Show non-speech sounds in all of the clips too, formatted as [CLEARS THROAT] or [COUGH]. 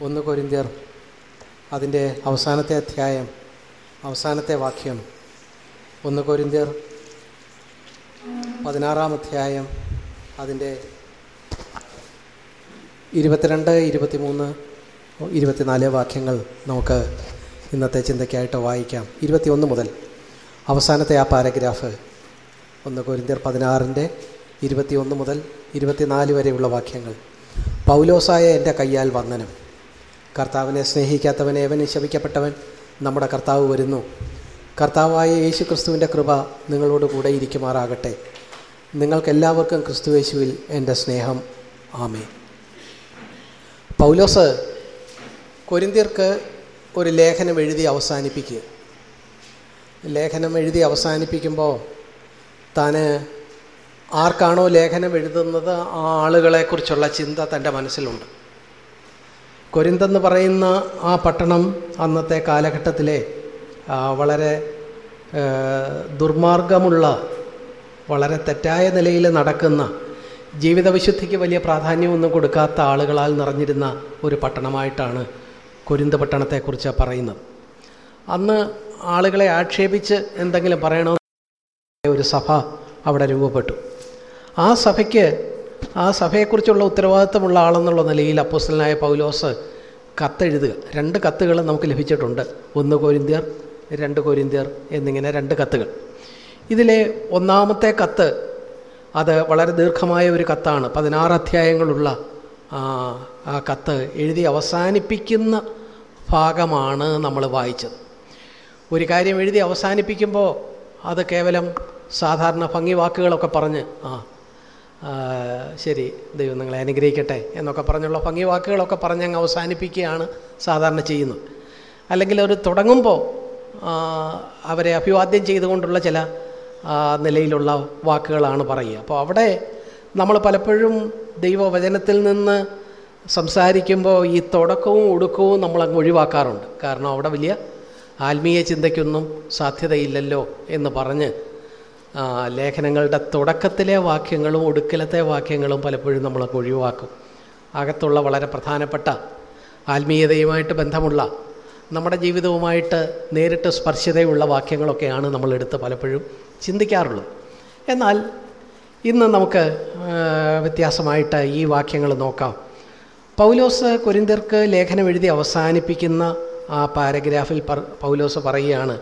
ഒന്ന് കൊരിന്തിയർ അതിന്റെ അവസാനത്തെ അധ്യായം അവസാനത്തെ വാക്യം. ഒന്ന് കൊരിന്തിയർ പതിനാറാം അധ്യായം അതിന്റെ ഇരുപത്തിരണ്ട് ഇരുപത്തിമൂന്ന് ഇരുപത്തിനാല് വാക്യങ്ങൾ നമുക്ക് ഇന്നത്തെ ചിന്തയ്ക്കായിട്ട് വായിക്കാം. ഇരുപത്തിയൊന്ന് മുതൽ അവസാനത്തെ ആ പാരഗ്രാഫ്. ഒന്ന് കൊരിന്തിയർ പതിനാറിന്റെ ഇരുപത്തിയൊന്ന് മുതൽ ഇരുപത്തിനാല് വരെയുള്ള വാക്യങ്ങൾ. പൗലോസായ എന്റെ കയ്യാൽ വന്ദനം. കർത്താവിനെ സ്നേഹിക്കാത്തവനെ ഏവനും ശപിക്കപ്പെട്ടവൻ നമ്മുടെ കർത്താവ് വരുന്നു. കർത്താവായ യേശു ക്രിസ്തുവിന്റെ കൃപ നിങ്ങളോട് കൂടെ ഇരിക്കുമാറാകട്ടെ. നിങ്ങൾക്കെല്ലാവർക്കും ക്രിസ്തുവേശുവിൽ എന്റെ സ്നേഹം. ആമേ പൗലോസ് കൊരിന്ത്യർക്ക് ഒരു ലേഖനം എഴുതി അവസാനിപ്പിക്കുക. ലേഖനം എഴുതി അവസാനിപ്പിക്കുമ്പോൾ താൻ ആർക്കാണോ ലേഖനം എഴുതുന്നത് ആ ആളുകളെക്കുറിച്ചുള്ള ചിന്ത തന്റെ മനസ്സിലുണ്ട്. കൊരിന്തെന്ന് പറയുന്ന ആ പട്ടണം അന്നത്തെ കാലഘട്ടത്തിലെ വളരെ ദുർമാർഗമുള്ള വളരെ തെറ്റായ നിലയിൽ നടക്കുന്ന ജീവിതവിശുദ്ധിക്ക് വലിയ പ്രാധാന്യമൊന്നും കൊടുക്കാത്ത ആളുകളാൽ നിറഞ്ഞിരുന്ന ഒരു പട്ടണമായിട്ടാണ് കൊരിന്ത പട്ടണത്തെക്കുറിച്ച് പറയുന്നത്. അന്ന് ആളുകളെ ആക്ഷേപിച്ച് എന്തെങ്കിലും പറയണമെന്ന് ഒരു സഭ അവിടെ രൂപപ്പെട്ടു. ആ സഭയ്ക്ക് ആ സഭയെക്കുറിച്ചുള്ള ഉത്തരവാദിത്തമുള്ള ആളെന്നുള്ള നിലയിൽ അപ്പോസ്റ്റലായ പൗലോസ് കത്തെഴുതുക. രണ്ട് കത്തുകൾ നമുക്ക് ലഭിച്ചിട്ടുണ്ട്. ഒന്ന് കോരിന്ത്യർ രണ്ട് കോരിന്ത്യർ എന്നിങ്ങനെ രണ്ട് കത്തുകൾ. ഇതിലെ ഒന്നാമത്തെ കത്ത് അത് വളരെ ദീർഘമായ ഒരു കത്താണ്. പതിനാറ് അധ്യായങ്ങളുള്ള ആ കത്ത് എഴുതി അവസാനിപ്പിക്കുന്ന ഭാഗമാണ് നമ്മൾ വായിച്ചത്. ഒരു കാര്യം എഴുതി അവസാനിപ്പിക്കുമ്പോൾ അത് കേവലം സാധാരണ ഭംഗി വാക്കുകളൊക്കെ പറഞ്ഞ് ആ ശരി ദൈവം നിങ്ങളെ അനുഗ്രഹിക്കട്ടെ എന്നൊക്കെ പറഞ്ഞുള്ള ഭംഗി വാക്കുകളൊക്കെ പറഞ്ഞ് അങ്ങ് അവസാനിപ്പിക്കുകയാണ് സാധാരണ ചെയ്യുന്നത്. അല്ലെങ്കിൽ അവർ തുടങ്ങുമ്പോൾ അവരെ അഭിവാദ്യം ചെയ്തുകൊണ്ടുള്ള ചില നിലയിലുള്ള വാക്കുകളാണ് പറയുക. അപ്പോൾ അവിടെ നമ്മൾ പലപ്പോഴും ദൈവവചനത്തിൽ നിന്ന് സംസാരിക്കുമ്പോൾ ഈ തുടക്കവും ഒടുക്കവും നമ്മൾ അങ്ങ് ഒഴിവാക്കാറുണ്ട്. കാരണം അവിടെ വലിയ ആത്മീയ ചിന്തയ്ക്കൊന്നും സാധ്യതയില്ലല്ലോ എന്ന് പറഞ്ഞ് ലേഖനങ്ങളുടെ തുടക്കത്തിലെ വാക്യങ്ങളും ഒടുക്കലത്തെ വാക്യങ്ങളും പലപ്പോഴും നമ്മളൊക്കെ ഒഴിവാക്കും. അകത്തുള്ള വളരെ പ്രധാനപ്പെട്ട ആത്മീയതയുമായിട്ട് ബന്ധമുള്ള നമ്മുടെ ജീവിതവുമായിട്ട് നേരിട്ട് സ്പർശ്യതയുള്ള വാക്യങ്ങളൊക്കെയാണ് നമ്മളെടുത്ത് പലപ്പോഴും ചിന്തിക്കാറുള്ളത്. എന്നാൽ ഇന്ന് നമുക്ക് വ്യത്യാസമായിട്ട് ഈ വാക്യങ്ങൾ നോക്കാം. പൗലോസ് കുരിന്തിർക്ക് ലേഖനം എഴുതി അവസാനിപ്പിക്കുന്ന ആ പാരഗ്രാഫിൽ പൗലോസ് പറയുകയാണ്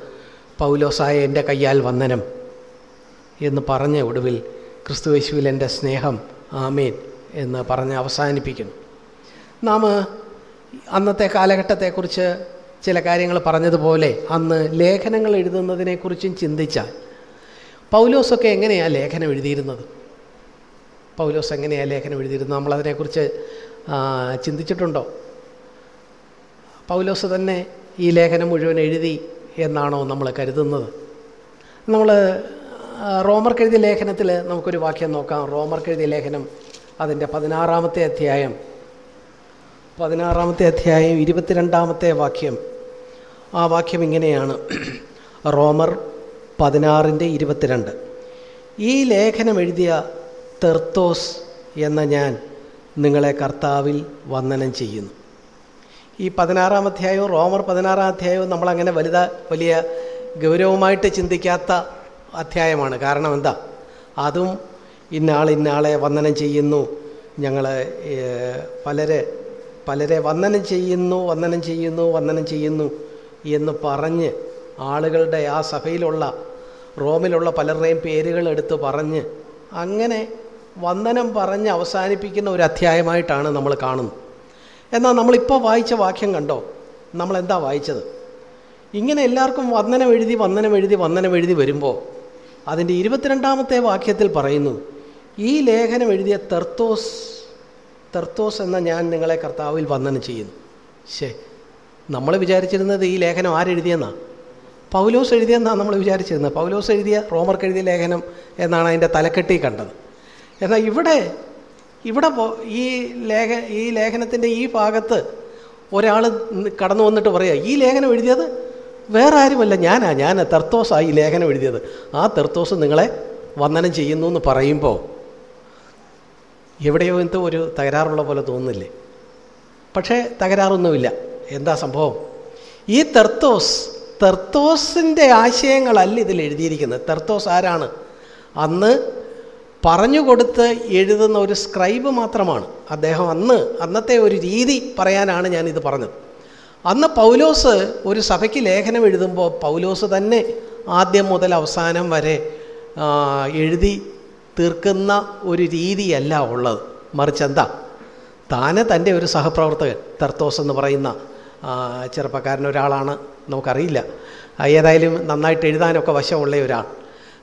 പൗലോസായ എന്റെ കയ്യാൽ വന്ദനം. എന്ന് പറഞ്ഞ ഒടുവിൽ ക്രിസ്തുവേശുവിൽ എന്റെ സ്നേഹം ആമേൻ എന്ന് പറഞ്ഞ് അവസാനിപ്പിക്കുന്നു. നാം അന്നത്തെ കാലഘട്ടത്തെക്കുറിച്ച് ചില കാര്യങ്ങൾ പറഞ്ഞതുപോലെ അന്ന് ലേഖനങ്ങൾ എഴുതുന്നതിനെക്കുറിച്ചും ചിന്തിച്ചാൽ പൗലോസൊക്കെ എങ്ങനെയാണ് ലേഖനം എഴുതിയിരുന്നത്? പൗലോസ് എങ്ങനെയാണ് ലേഖനം എഴുതിയിരുന്നത്? നമ്മളതിനെക്കുറിച്ച് ചിന്തിച്ചിട്ടുണ്ടോ? പൗലോസ് തന്നെ ഈ ലേഖനം മുഴുവൻ എഴുതി എന്നാണോ നമ്മൾ കരുതുന്നത്? നമ്മൾ റോമർക്കെഴുതിയ ലേഖനത്തിൽ നമുക്കൊരു വാക്യം നോക്കാം. റോമർ റോമർക്കെഴുതിയ ലേഖനം അതിന്റെ പതിനാറാമത്തെ അധ്യായം. പതിനാറാമത്തെ അധ്യായം ഇരുപത്തിരണ്ടാമത്തെ വാക്യം. ആ വാക്യം ഇങ്ങനെയാണ്. [CLEARS THROAT] റോമർ പതിനാറിന്റെ ഇരുപത്തിരണ്ട്. ഈ ലേഖനം എഴുതിയ തെർത്തോസ് എന്ന ഞാൻ നിങ്ങളെ കർത്താവിൽ വന്ദനം ചെയ്യുന്നു. ഈ പതിനാറാം അധ്യായവും റോമർ പതിനാറാം അധ്യായവും നമ്മളങ്ങനെ വലുത വലിയ ഗൗരവമായിട്ട് ചിന്തിക്കാത്ത അധ്യായമാണ്. കാരണം എന്താ? അതും ഇന്നാൾ ഇന്നാളെ വന്ദനം ചെയ്യുന്നു. ഞങ്ങൾ പലരെ പലരെ വന്ദനം ചെയ്യുന്നു വന്ദനം ചെയ്യുന്നു വന്ദനം ചെയ്യുന്നു എന്ന് പറഞ്ഞ് ആളുകളുടെ ആ സഭയിലുള്ള റോമിലുള്ള പലരുടെയും പേരുകൾ എടുത്ത് പറഞ്ഞ് അങ്ങനെ വന്ദനം പറഞ്ഞ് അവസാനിപ്പിക്കുന്ന ഒരു അധ്യായമായിട്ടാണ് നമ്മൾ കാണുന്നത്. എന്നാൽ നമ്മളിപ്പോൾ വായിച്ച വാക്യം കണ്ടോ? നമ്മളെന്താ വായിച്ചത്? ഇങ്ങനെ എല്ലാവർക്കും വന്ദനം എഴുതി വന്ദനം എഴുതി വന്ദനം എഴുതി വരുമ്പോൾ അതിന്റെ ഇരുപത്തിരണ്ടാമത്തെ വാക്യത്തിൽ പറയുന്നു ഈ ലേഖനം എഴുതിയ തെർത്തോസ് തെർത്തോസ് എന്ന ഞാൻ നിങ്ങളെ കർത്താവിൽ വന്ദനം ചെയ്യുന്നു. ശേ നമ്മൾ വിചാരിച്ചിരുന്നത് ഈ ലേഖനം ആരെഴുതിയെന്നാ പൗലോസ് എഴുതിയെന്നാണ് നമ്മൾ വിചാരിച്ചിരുന്നത്? പൗലോസ് എഴുതിയ റോമർക്ക് എഴുതിയ ലേഖനം എന്നാണ് അതിന്റെ തലക്കെട്ടി കണ്ടത്. എന്നാൽ ഇവിടെ ഇവിടെ ഈ ലേഖ ഈ ലേഖനത്തിന്റെ ഈ ഭാഗത്ത് ഒരാൾ കടന്നു വന്നിട്ട് പറയുക ഈ ലേഖനം എഴുതിയത് വേറെ ആരുമല്ല ഞാനാ ഞാൻ തെർത്തോസാണ് ഈ ലേഖനം എഴുതിയത്. ആ തെർത്തോസ് നിങ്ങളെ വന്ദനം ചെയ്യുന്നു എന്ന് പറയുമ്പോൾ എവിടെയോ എന്തോ ഒരു തകരാറുള്ള പോലെ തോന്നുന്നില്ലേ? പക്ഷേ തകരാറൊന്നുമില്ല. എന്താ സംഭവം? ഈ തെർത്തോസ് തെർത്തോസിന്റെ ആശയങ്ങളല്ല ഇതിൽ എഴുതിയിരിക്കുന്നത്. തെർത്തോസ് ആരാണ്? അന്ന് പറഞ്ഞു കൊടുത്ത് എഴുതുന്ന ഒരു സ്ക്രൈബ് മാത്രമാണ്. അദ്ദേഹം അന്ന് അന്നത്തെ ഒരു രീതി പറയാനാണ് ഞാനിത് പറഞ്ഞത്. അന്ന് പൗലോസ് ഒരു സഭയ്ക്ക് ലേഖനം എഴുതുമ്പോൾ പൗലോസ് തന്നെ ആദ്യം മുതൽ അവസാനം വരെ എഴുതി തീർക്കുന്ന ഒരു രീതിയല്ല ഉള്ളത്. മറിച്ച് എന്താ? താന് തന്റെ ഒരു സഹപ്രവർത്തകൻ തെർത്തോസ് എന്ന് പറയുന്ന ചെറുപ്പക്കാരൻ ഒരാളാണ് നമുക്കറിയില്ല. ഏതായാലും നന്നായിട്ട് എഴുതാനൊക്കെ വശമുള്ള ഒരാൾ.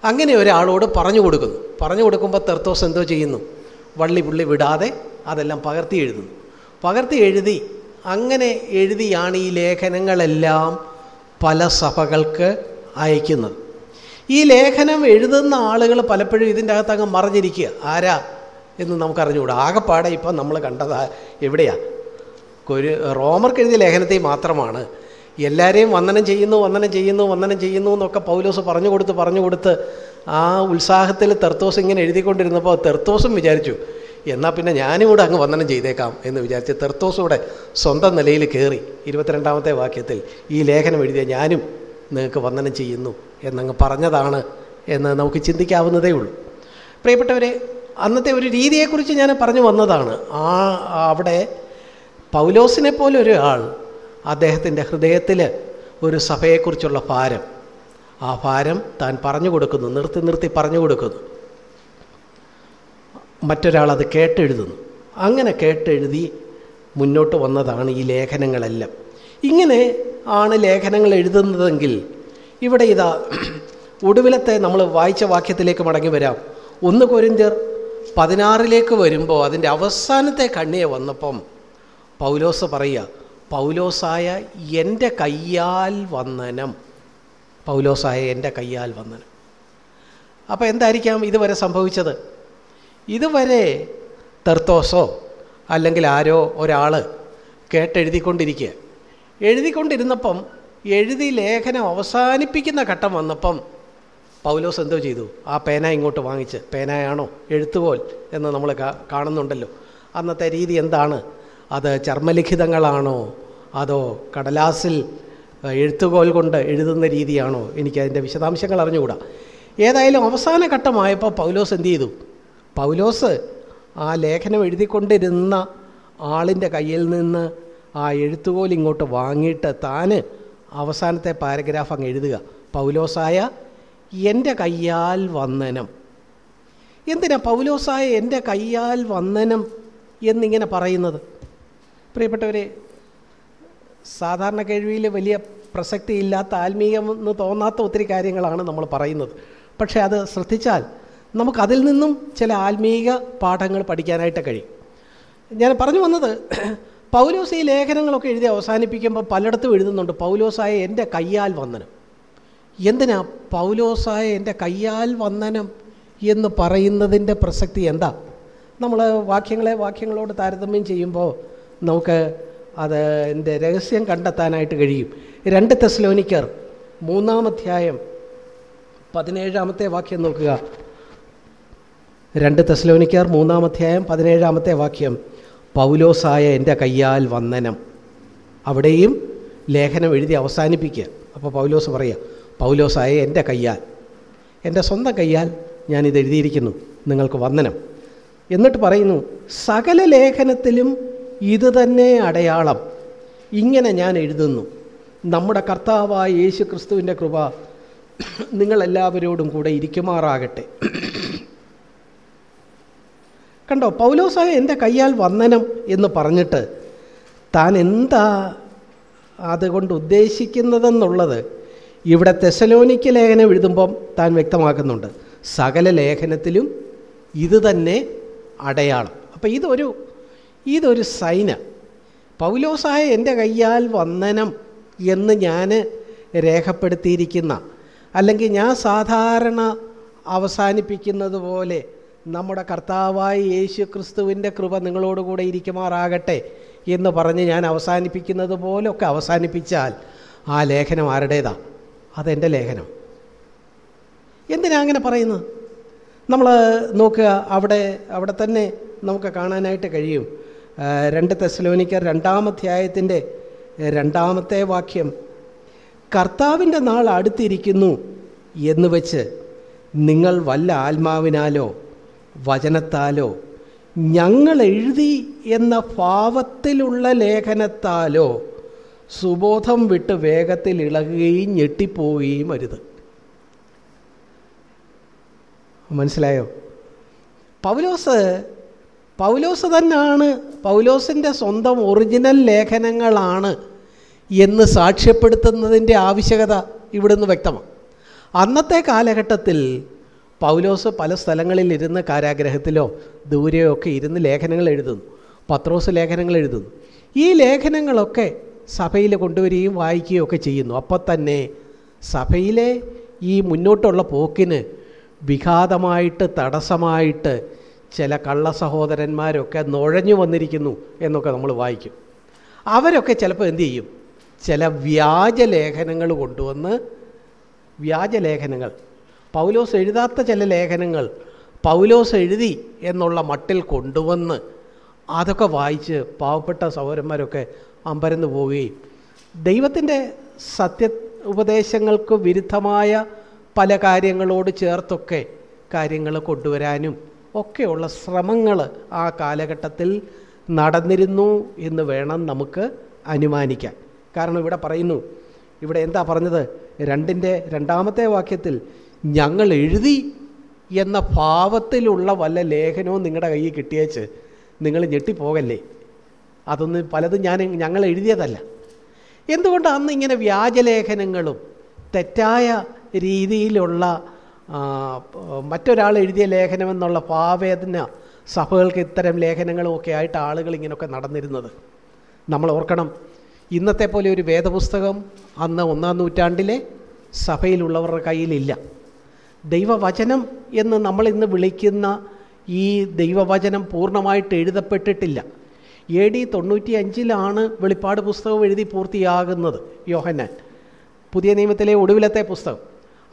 അങ്ങനെ ഒരാളോട് പറഞ്ഞു കൊടുക്കുന്നു. പറഞ്ഞു കൊടുക്കുമ്പോൾ തെർത്തോസ് എന്തോ ചെയ്യുന്നു? വള്ളി പുള്ളി വിടാതെ അതെല്ലാം പകർത്തി എഴുതുന്നു. പകർത്തി എഴുതി അങ്ങനെ എഴുതിയാണ് ഈ ലേഖനങ്ങളെല്ലാം പല സഭകൾക്ക് അയക്കുന്നത്. ഈ ലേഖനം എഴുതുന്ന ആളുകൾ പലപ്പോഴും ഇതിന്റെ അകത്ത് അങ്ങ് മറിഞ്ഞിരിക്കുക. ആരാ എന്ന് നമുക്കറിഞ്ഞുകൂടാ. ആകെപ്പാടെ ഇപ്പം നമ്മൾ കണ്ടത് എവിടെയാ? ഒരു റോമർക്ക് എഴുതിയ ലേഖനത്തെ മാത്രമാണ്. എല്ലാവരെയും വന്ദനം ചെയ്യുന്നു വന്ദനം ചെയ്യുന്നു വന്ദനം ചെയ്യുന്നു എന്നൊക്കെ പൗലോസ് പറഞ്ഞു കൊടുത്ത് പറഞ്ഞു കൊടുത്ത് ആ ഉത്സാഹത്തിൽ തെർത്തോസ് ഇങ്ങനെ എഴുതിക്കൊണ്ടിരുന്നപ്പോൾ തെർത്തോസും വിചാരിച്ചു എന്നാൽ പിന്നെ ഞാനും കൂടെ അങ്ങ് വന്ദനം ചെയ്തേക്കാം എന്ന് വിചാരിച്ച് തെർത്തോസൂടെ സ്വന്തം നിലയിൽ കയറി ഇരുപത്തിരണ്ടാമത്തെ വാക്യത്തിൽ ഈ ലേഖനം എഴുതിയ ഞാനും നിങ്ങൾക്ക് വന്ദനം ചെയ്യുന്നു എന്നങ്ങ് പറഞ്ഞതാണ് എന്ന് നമുക്ക് ചിന്തിക്കാവുന്നതേ ഉള്ളൂ. പ്രിയപ്പെട്ടവരെ അന്നത്തെ ഒരു രീതിയെക്കുറിച്ച് ഞാൻ പറഞ്ഞു വന്നതാണ്. ആ അവിടെ പൗലോസിനെ പോലെ ഒരാൾ അദ്ദേഹത്തിന്റെ ഹൃദയത്തിൽ ഒരു സഭയെക്കുറിച്ചുള്ള ഭാരം ആ ഭാരം താൻ പറഞ്ഞു കൊടുക്കുന്നു നിർത്തി നിർത്തി പറഞ്ഞു കൊടുക്കുന്നു. മറ്റൊരാൾ അത് കേട്ടെഴുതുന്നു. അങ്ങനെ കേട്ടെഴുതി മുന്നോട്ട് വന്നതാണ് ഈ ലേഖനങ്ങളെല്ലാം. ഇങ്ങനെ ആണ് ലേഖനങ്ങൾ എഴുതുന്നതെങ്കിൽ ഇവിടെ ഇതാ ഒടുവിലത്തെ നമ്മൾ വായിച്ച വാക്യത്തിലേക്ക് മടങ്ങി വരാം. ഒന്ന് കൊരിന്ത്യർ പതിനാറിലേക്ക് വരുമ്പോൾ അതിന്റെ അവസാനത്തെ കണ്ണിയെ വന്നപ്പം പൗലോസ് പറയുക പൗലോസായ എന്റെ കയ്യാൽ വന്ദനം. പൗലോസായ എന്റെ കയ്യാൽ വന്ദനം. അപ്പോൾ എന്തായിരിക്കാം ഇതുവരെ സംഭവിച്ചത്? ഇതുവരെ തെർത്തോസോ അല്ലെങ്കിൽ ആരോ ഒരാൾ കേട്ടെഴുതിക്കൊണ്ടിരിക്കുക എഴുതിക്കൊണ്ടിരുന്നപ്പം എഴുതി ലേഖനം അവസാനിപ്പിക്കുന്ന ഘട്ടം വന്നപ്പം പൗലോസ് എന്തോ ചെയ്തു? ആ പേന ഇങ്ങോട്ട് വാങ്ങിച്ച് പേനയാണോ എഴുത്തുപോൽ എന്ന് നമ്മൾ കാണുന്നുണ്ടല്ലോ. അന്നത്തെ രീതി എന്താണ്? അത് ചർമ്മലിഖിതങ്ങളാണോ? അതോ കടലാസിൽ എഴുത്തുകോൽ കൊണ്ട് എഴുതുന്ന രീതിയാണോ? എനിക്കതിന്റെ വിശദാംശങ്ങൾ അറിഞ്ഞുകൂടാ. ഏതായാലും അവസാന ഘട്ടമായപ്പോൾ പൗലോസ് എന്ത് ചെയ്തു? പൗലോസ് ആ ലേഖനം എഴുതിക്കൊണ്ടിരുന്ന ആളിന്റെ കയ്യിൽ നിന്ന് ആ എഴുത്തുകോൽ ഇങ്ങോട്ട് വാങ്ങിയിട്ട് താൻ അവസാനത്തെ പാരഗ്രാഫ് അങ്ങ് എഴുതുക. പൗലോസായ എന്റെ കയ്യാൽ വന്ദനം. എന്തിനാ പൗലോസായ എന്റെ കയ്യാൽ വന്ദനം എന്നിങ്ങനെ പറയുന്നത്? പ്രിയപ്പെട്ടവരെ സാധാരണ കേൾവിയിൽ വലിയ പ്രസക്തി ഇല്ലാത്ത ആത്മീയമെന്ന് തോന്നാത്ത ഒത്തിരി കാര്യങ്ങളാണ് നമ്മൾ പറയുന്നത്. പക്ഷേ അത് ശ്രദ്ധിച്ചാൽ നമുക്കതിൽ നിന്നും ചില ആത്മീയ പാഠങ്ങൾ പഠിക്കാനായിട്ട് കഴിയും. ഞാൻ പറഞ്ഞു വന്നത് [CLEARS THROAT] പൗലോസ് ഈ ലേഖനങ്ങളൊക്കെ എഴുതി അവസാനിപ്പിക്കുമ്പോൾ പലയിടത്തും എഴുതുന്നുണ്ട് പൗലോസായ എന്റെ കയ്യാൽ വന്ദനം. എന്തിനാ പൗലോസായ എന്റെ കയ്യാൽ വന്ദനം എന്ന് പറയുന്നതിന്റെ പ്രസക്തി എന്താ? നമ്മൾ വാക്യങ്ങളെ വാക്യങ്ങളോട് താരതമ്യം ചെയ്യുമ്പോൾ നമുക്ക് അത് എന്റെ രഹസ്യം കണ്ടെത്താനായിട്ട് കഴിയും. രണ്ട് തെസ്ലോനിക്കർ മൂന്നാമധ്യായം പതിനേഴാമത്തെ വാക്യം നോക്കുക. രണ്ട് തെസ്ലോനിക്കാർ മൂന്നാം അധ്യായം പതിനേഴാമത്തെ വാക്യം പൗലോസായ എന്റെ കയ്യാൽ വന്ദനം. അവിടെയും ലേഖനം എഴുതി അവസാനിപ്പിക്കുക. അപ്പോൾ പൗലോസ് പറയുക പൗലോസായ എന്റെ കയ്യാൽ എന്റെ സ്വന്തം കയ്യാൽ ഞാനിത് എഴുതിയിരിക്കുന്നു നിങ്ങൾക്ക് വന്ദനം. എന്നിട്ട് പറയുന്നു സകല ലേഖനത്തിലും ഇത് തന്നെ അടയാളം. ഇങ്ങനെ ഞാൻ എഴുതുന്നു നമ്മുടെ കർത്താവായ യേശു ക്രിസ്തുവിന്റെ കൃപ നിങ്ങളെല്ലാവരോടും കൂടെ ഇരിക്കുമാറാകട്ടെ. കണ്ടോ പൗലോസായ എന്റെ കയ്യാൽ വന്ദനം എന്ന് പറഞ്ഞിട്ട് താൻ എന്താ അതുകൊണ്ട് ഉദ്ദേശിക്കുന്നതെന്നുള്ളത് ഇവിടെ തെസലോനിക്ക ലേഖനം എഴുതുമ്പം താൻ വ്യക്തമാക്കുന്നുണ്ട്. സകല ലേഖനത്തിലും ഇത് തന്നെ അടയാളം. അപ്പം ഇതൊരു ഇതൊരു സൈന. പൗലോസായ എന്റെ കയ്യാൽ വന്ദനം എന്ന് ഞാൻ രേഖപ്പെടുത്തിയിരിക്കുന്ന അല്ലെങ്കിൽ ഞാൻ സാധാരണ അവസാനിപ്പിക്കുന്നത് പോലെ നമ്മുടെ കർത്താവായ യേശു ക്രിസ്തുവിന്റെ കൃപ നിങ്ങളോടുകൂടെ ഇരിക്കുമാറാകട്ടെ എന്ന് പറഞ്ഞ് ഞാൻ അവസാനിപ്പിക്കുന്നത് പോലൊക്കെ അവസാനിപ്പിച്ചാൽ ആ ലേഖനം ആരുടേതാ? അതെന്റെ ലേഖനം. എന്തിനാ അങ്ങനെ പറയുന്നത്? നമ്മൾ നോക്കുക അവിടെ അവിടെ തന്നെ നമുക്ക് കാണാനായിട്ട് കഴിയും. രണ്ട് തെസ്ലോനിക്കർ രണ്ടാമധ്യായത്തിന്റെ രണ്ടാമത്തെ വാക്യം കർത്താവിന്റെ നാൾ അടുത്തിരിക്കുന്നു എന്ന് വെച്ച് നിങ്ങൾ വല്ല ആത്മാവിനാലോ വചനത്താലോ ഞങ്ങൾ എഴുതി എന്ന ഭാവത്തിലുള്ള ലേഖനത്താലോ സുബോധം വിട്ട് വേഗത്തിൽ ഇളകുകയും ഞെട്ടിപ്പോവുകയും അരുത്. മനസ്സിലായോ? പൗലോസ് പൗലോസ് തന്നെയാണ് പൗലോസിന്റെ സ്വന്തം ഒറിജിനൽ ലേഖനങ്ങളാണ് എന്ന് സാക്ഷ്യപ്പെടുത്തുന്നതിന്റെ ആവശ്യകത ഇവിടുന്ന് വ്യക്തമാണ്. അന്നത്തെ കാലഘട്ടത്തിൽ പൗലോസ് പല സ്ഥലങ്ങളിൽ ഇരുന്ന് കാരാഗ്രഹത്തിലോ ദൂരെയോ ഒക്കെ ഇരുന്ന് ലേഖനങ്ങൾ എഴുതുന്നു. പത്രോസ് ലേഖനങ്ങൾ എഴുതുന്നു. ഈ ലേഖനങ്ങളൊക്കെ സഭയിൽ കൊണ്ടുവരികയും വായിക്കുകയും ഒക്കെ ചെയ്യുന്നു. അപ്പോൾ തന്നെ സഭയിലെ ഈ മുന്നോട്ടുള്ള പോക്കിന് വിഘാതമായിട്ട് തടസ്സമായിട്ട് ചില കള്ള സഹോദരന്മാരൊക്കെ നുഴഞ്ഞു വന്നിരിക്കുന്നു എന്നൊക്കെ നമ്മൾ വായിക്കും. അവരൊക്കെ ചിലപ്പോൾ എന്തു ചെയ്യും? ചില വ്യാജ ലേഖനങ്ങൾ കൊണ്ടുവന്ന് വ്യാജലേഖനങ്ങൾ പൗലോസ് എഴുതാത്ത ചില ലേഖനങ്ങൾ പൗലോസ് എഴുതി എന്നുള്ള മട്ടിൽ കൊണ്ടുവന്ന് അതൊക്കെ വായിച്ച് പാവപ്പെട്ട സൗരന്മാരൊക്കെ അമ്പരന്ന് പോവുകയും ദൈവത്തിന്റെ സത്യ ഉപദേശങ്ങൾക്ക് വിരുദ്ധമായ പല കാര്യങ്ങളോട് ചേർത്തൊക്കെ കാര്യങ്ങൾ കൊണ്ടുവരാനും ഒക്കെയുള്ള ശ്രമങ്ങൾ ആ കാലഘട്ടത്തിൽ നടന്നിരുന്നു എന്ന് വേണം നമുക്ക് അനുമാനിക്കാൻ. കാരണം ഇവിടെ പറയുന്നു ഇവിടെ എന്താ പറഞ്ഞത്? രണ്ടിന്റെ രണ്ടാമത്തെ വാക്യത്തിൽ ഞങ്ങൾ എഴുതി എന്ന ഭാവത്തിലുള്ള വല്ല ലേഖനവും നിങ്ങളുടെ കയ്യിൽ കിട്ടിയേച്ച് നിങ്ങൾ ഞെട്ടിപ്പോകല്ലേ? അതൊന്നും പലതും ഞാൻ ഞങ്ങൾ എഴുതിയതല്ല. എന്തുകൊണ്ട് അന്ന് ഇങ്ങനെ വ്യാജലേഖനങ്ങളും തെറ്റായ രീതിയിലുള്ള മറ്റൊരാൾ എഴുതിയ ലേഖനമെന്നുള്ള ഭാവേദന സഭകൾക്ക് ഇത്തരം ലേഖനങ്ങളും ഒക്കെ ആയിട്ട് ആളുകൾ ഇങ്ങനെയൊക്കെ നടന്നിരുന്നത്. നമ്മൾ ഓർക്കണം ഇന്നത്തെ പോലെ ഒരു വേദപുസ്തകം അന്ന് ഒന്നാം നൂറ്റാണ്ടിലെ സഭയിലുള്ളവരുടെ കയ്യിലില്ല. ദൈവവചനം എന്ന് നമ്മൾ ഇന്ന് വിളിക്കുന്ന ഈ ദൈവവചനം പൂർണമായിട്ട് എഴുതപ്പെട്ടിട്ടില്ല. എ ഡി തൊണ്ണൂറ്റി അഞ്ചിലാണ് വെളിപ്പാട് പുസ്തകം എഴുതി പൂർത്തിയാകുന്നത് യോഹന്നാൻ. പുതിയ നിയമത്തിലെ ഒടുവിലത്തെ പുസ്തകം.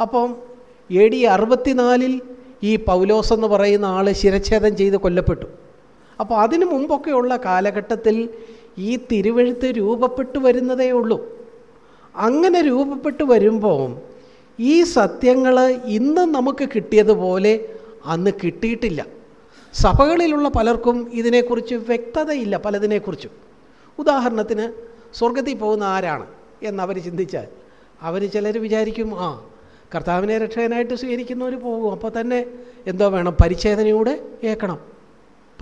അപ്പം എ ഡി അറുപത്തിനാലിൽ ഈ പൗലോസ് എന്ന് പറയുന്ന ആൾ ശിരച്ഛേദം ചെയ്ത് കൊല്ലപ്പെട്ടു. അപ്പോൾ അതിനു മുമ്പൊക്കെയുള്ള കാലഘട്ടത്തിൽ ഈ തിരുവഴുത്ത് രൂപപ്പെട്ടു വരുന്നതേ ഉള്ളൂ. അങ്ങനെ രൂപപ്പെട്ടു വരുമ്പോൾ ഈ സത്യങ്ങൾ ഇന്ന് നമുക്ക് കിട്ടിയതുപോലെ അന്ന് കിട്ടിയിട്ടില്ല. സഭകളിലുള്ള പലർക്കും ഇതിനെക്കുറിച്ച് വ്യക്തതയില്ല പലതിനെക്കുറിച്ചും. ഉദാഹരണത്തിന് സ്വർഗത്തിൽ പോകുന്ന ആരാണ് എന്നവർ ചിന്തിച്ചാൽ അവർ ചിലർ വിചാരിക്കും ആ കർത്താവിനെ രക്ഷകനായിട്ട് സ്വീകരിക്കുന്നവർ പോകും അപ്പോൾ തന്നെ എന്തോ വേണം പരിച്ഛേദനയോടെ ഏക്കണം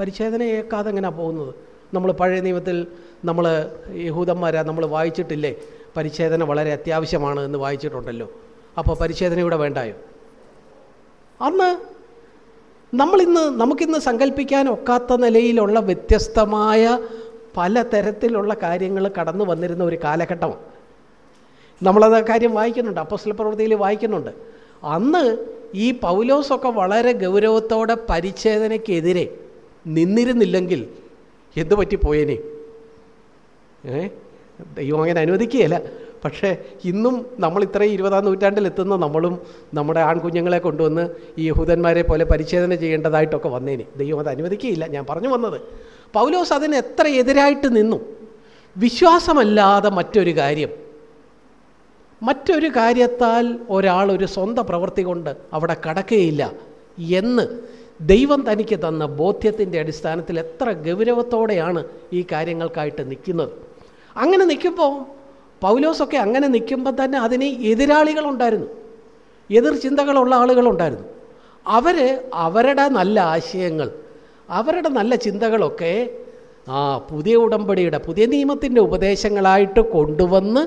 പരിച്ഛേദന ഏക്കാതെ എങ്ങനെയാണ് പോകുന്നത്? നമ്മൾ പഴയ നിയമത്തിൽ നമ്മൾ യഹൂദന്മാരാ നമ്മൾ വായിച്ചിട്ടില്ലേ? പരിച്ഛേദന വളരെ അത്യാവശ്യമാണ് എന്ന് വായിച്ചിട്ടുണ്ടല്ലോ. അപ്പോൾ പരിച്ഛേദനയുടെ വേണ്ടായോ? അന്ന് നമ്മളിന്ന് നമുക്കിന്ന് സങ്കല്പിക്കാൻ ഒക്കാത്ത നിലയിലുള്ള വ്യത്യസ്തമായ പല തരത്തിലുള്ള കാര്യങ്ങൾ കടന്നു വന്നിരുന്ന ഒരു കാലഘട്ടമാണ് നമ്മളത് കാര്യം വായിക്കുന്നുണ്ട് അപ്പോസ്ല പ്രവൃത്തിയിൽ വായിക്കുന്നുണ്ട്. അന്ന് ഈ പൗലോസൊക്കെ വളരെ ഗൗരവത്തോടെ പരിച്ഛേദനയ്ക്കെതിരെ നിന്നിരുന്നില്ലെങ്കിൽ എന്തു പറ്റിപ്പോയേനെ ഏ? ദൈവം അങ്ങനെ അനുവദിക്കുകയില്ല. പക്ഷേ ഇന്നും നമ്മൾ ഇത്രയും ഇരുപതാം നൂറ്റാണ്ടിൽ എത്തുന്ന നമ്മളും നമ്മുടെ ആൺകുഞ്ഞുങ്ങളെ കൊണ്ടുവന്ന് ഈ യഹൂദന്മാരെ പോലെ പരിച്ഛേദന ചെയ്യേണ്ടതായിട്ടൊക്കെ വന്നേനെ. ദൈവം അത് അനുവദിക്കുകയില്ല. ഞാൻ പറഞ്ഞു വന്നത്. പൗലോസ് അതിന് എത്ര എതിരായിട്ട് നിന്നു? വിശ്വാസമല്ലാതെ മറ്റൊരു കാര്യം. മറ്റൊരു കാര്യത്താൽ ഒരാൾ ഒരു സ്വന്തം പ്രവൃത്തി കൊണ്ട് അവിടെ കടക്കുകയില്ല എന്ന് ദൈവം തനിക്ക് തന്ന ബോധ്യത്തിന്റെ അടിസ്ഥാനത്തിൽ എത്ര ഗൗരവത്തോടെയാണ് ഈ കാര്യങ്ങൾക്കായിട്ട് നിൽക്കുന്നത്. അങ്ങനെ നിൽക്കുമ്പോൾ പൗലോസൊക്കെ അങ്ങനെ നിൽക്കുമ്പോൾ തന്നെ അതിന് എതിരാളികളുണ്ടായിരുന്നു. എതിർ ചിന്തകളുള്ള ആളുകളുണ്ടായിരുന്നു. അവർ അവരുടെ നല്ല ആശയങ്ങൾ അവരുടെ നല്ല ചിന്തകളൊക്കെ ആ പുതിയ ഉടമ്പടിയുടെ പുതിയ നിയമത്തിന്റെ ഉപദേശങ്ങളായിട്ട് കൊണ്ടുവന്ന്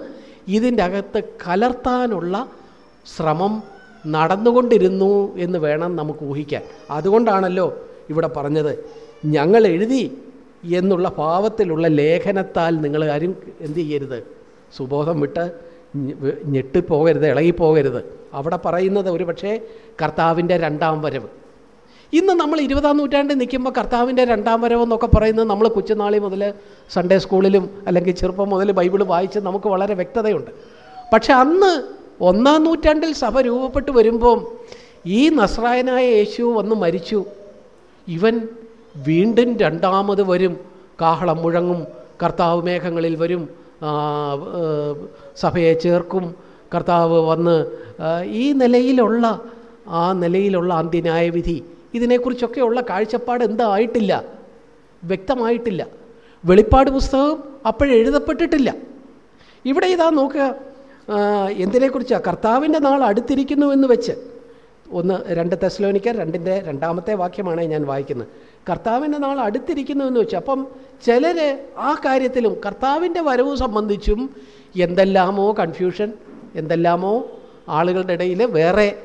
ഇതിന്റെ അകത്ത് കലർത്താനുള്ള ശ്രമം നടന്നുകൊണ്ടിരുന്നു എന്ന് വേണം നമുക്ക് ഊഹിക്കാൻ. അതുകൊണ്ടാണല്ലോ ഇവിടെ പറഞ്ഞത് ഞങ്ങൾ എഴുതി എന്നുള്ള ഭാവത്തിലുള്ള ലേഖനത്താൽ നിങ്ങൾ ആരും എന്ത് ചെയ്യരുത്. സുബോധം വിട്ട് ഞെട്ടിപ്പോകരുത് ഇളകിപ്പോകരുത്. അവിടെ പറയുന്നത് ഒരു പക്ഷേ കർത്താവിന്റെ രണ്ടാം വരവ്. ഇന്ന് നമ്മൾ ഇരുപതാം നൂറ്റാണ്ടിൽ നിൽക്കുമ്പോൾ കർത്താവിന്റെ രണ്ടാം വരവെന്നൊക്കെ പറയുന്നത് നമ്മൾ കൊച്ചുനാളി മുതൽ സൺഡേ സ്കൂളിലും അല്ലെങ്കിൽ ചെറുപ്പം മുതൽ ബൈബിൾ വായിച്ച് നമുക്ക് വളരെ വ്യക്തതയുണ്ട്. പക്ഷെ അന്ന് ഒന്നാം നൂറ്റാണ്ടിൽ സഭ രൂപപ്പെട്ട് വരുമ്പം ഈ നസ്രായനായ യേശു വന്ന് മരിച്ചു. ഇവൻ വീണ്ടും രണ്ടാമത് വരും. കാഹളം മുഴങ്ങും കർത്താവ് മേഘങ്ങളിൽ വരും. സഭയെ ചേർക്കും. കർത്താവ് വന്ന് ഈ നിലയിലുള്ള ആ നിലയിലുള്ള അന്ത്യന്യായവിധി ഇതിനെക്കുറിച്ചൊക്കെയുള്ള കാഴ്ചപ്പാട് എന്തായിട്ടില്ല? വ്യക്തമായിട്ടില്ല. വെളിപ്പാട് പുസ്തകം അപ്പോഴെഴുതപ്പെട്ടിട്ടില്ല. ഇവിടെ ഇതാ നോക്കുക. എന്തിനെക്കുറിച്ചാണ് കർത്താവിന്റെ നാൾ അടുത്തിരിക്കുന്നു എന്ന് വെച്ച്. ഒന്ന് രണ്ട് തെസ്ലോനിക്കർ രണ്ടിന്റെ രണ്ടാമത്തെ വാക്യമാണ് ഞാൻ വായിക്കുന്നത്. കർത്താവിന്റെ നാൾ അടുത്തിരിക്കുന്നു എന്ന് വെച്ച്. അപ്പം ചിലർ ആ കാര്യത്തിലും കർത്താവിന്റെ വരവ് സംബന്ധിച്ചും എന്തെല്ലാമോ കൺഫ്യൂഷൻ എന്തെല്ലാമോ ആളുകളുടെ ഇടയിൽ വേറെ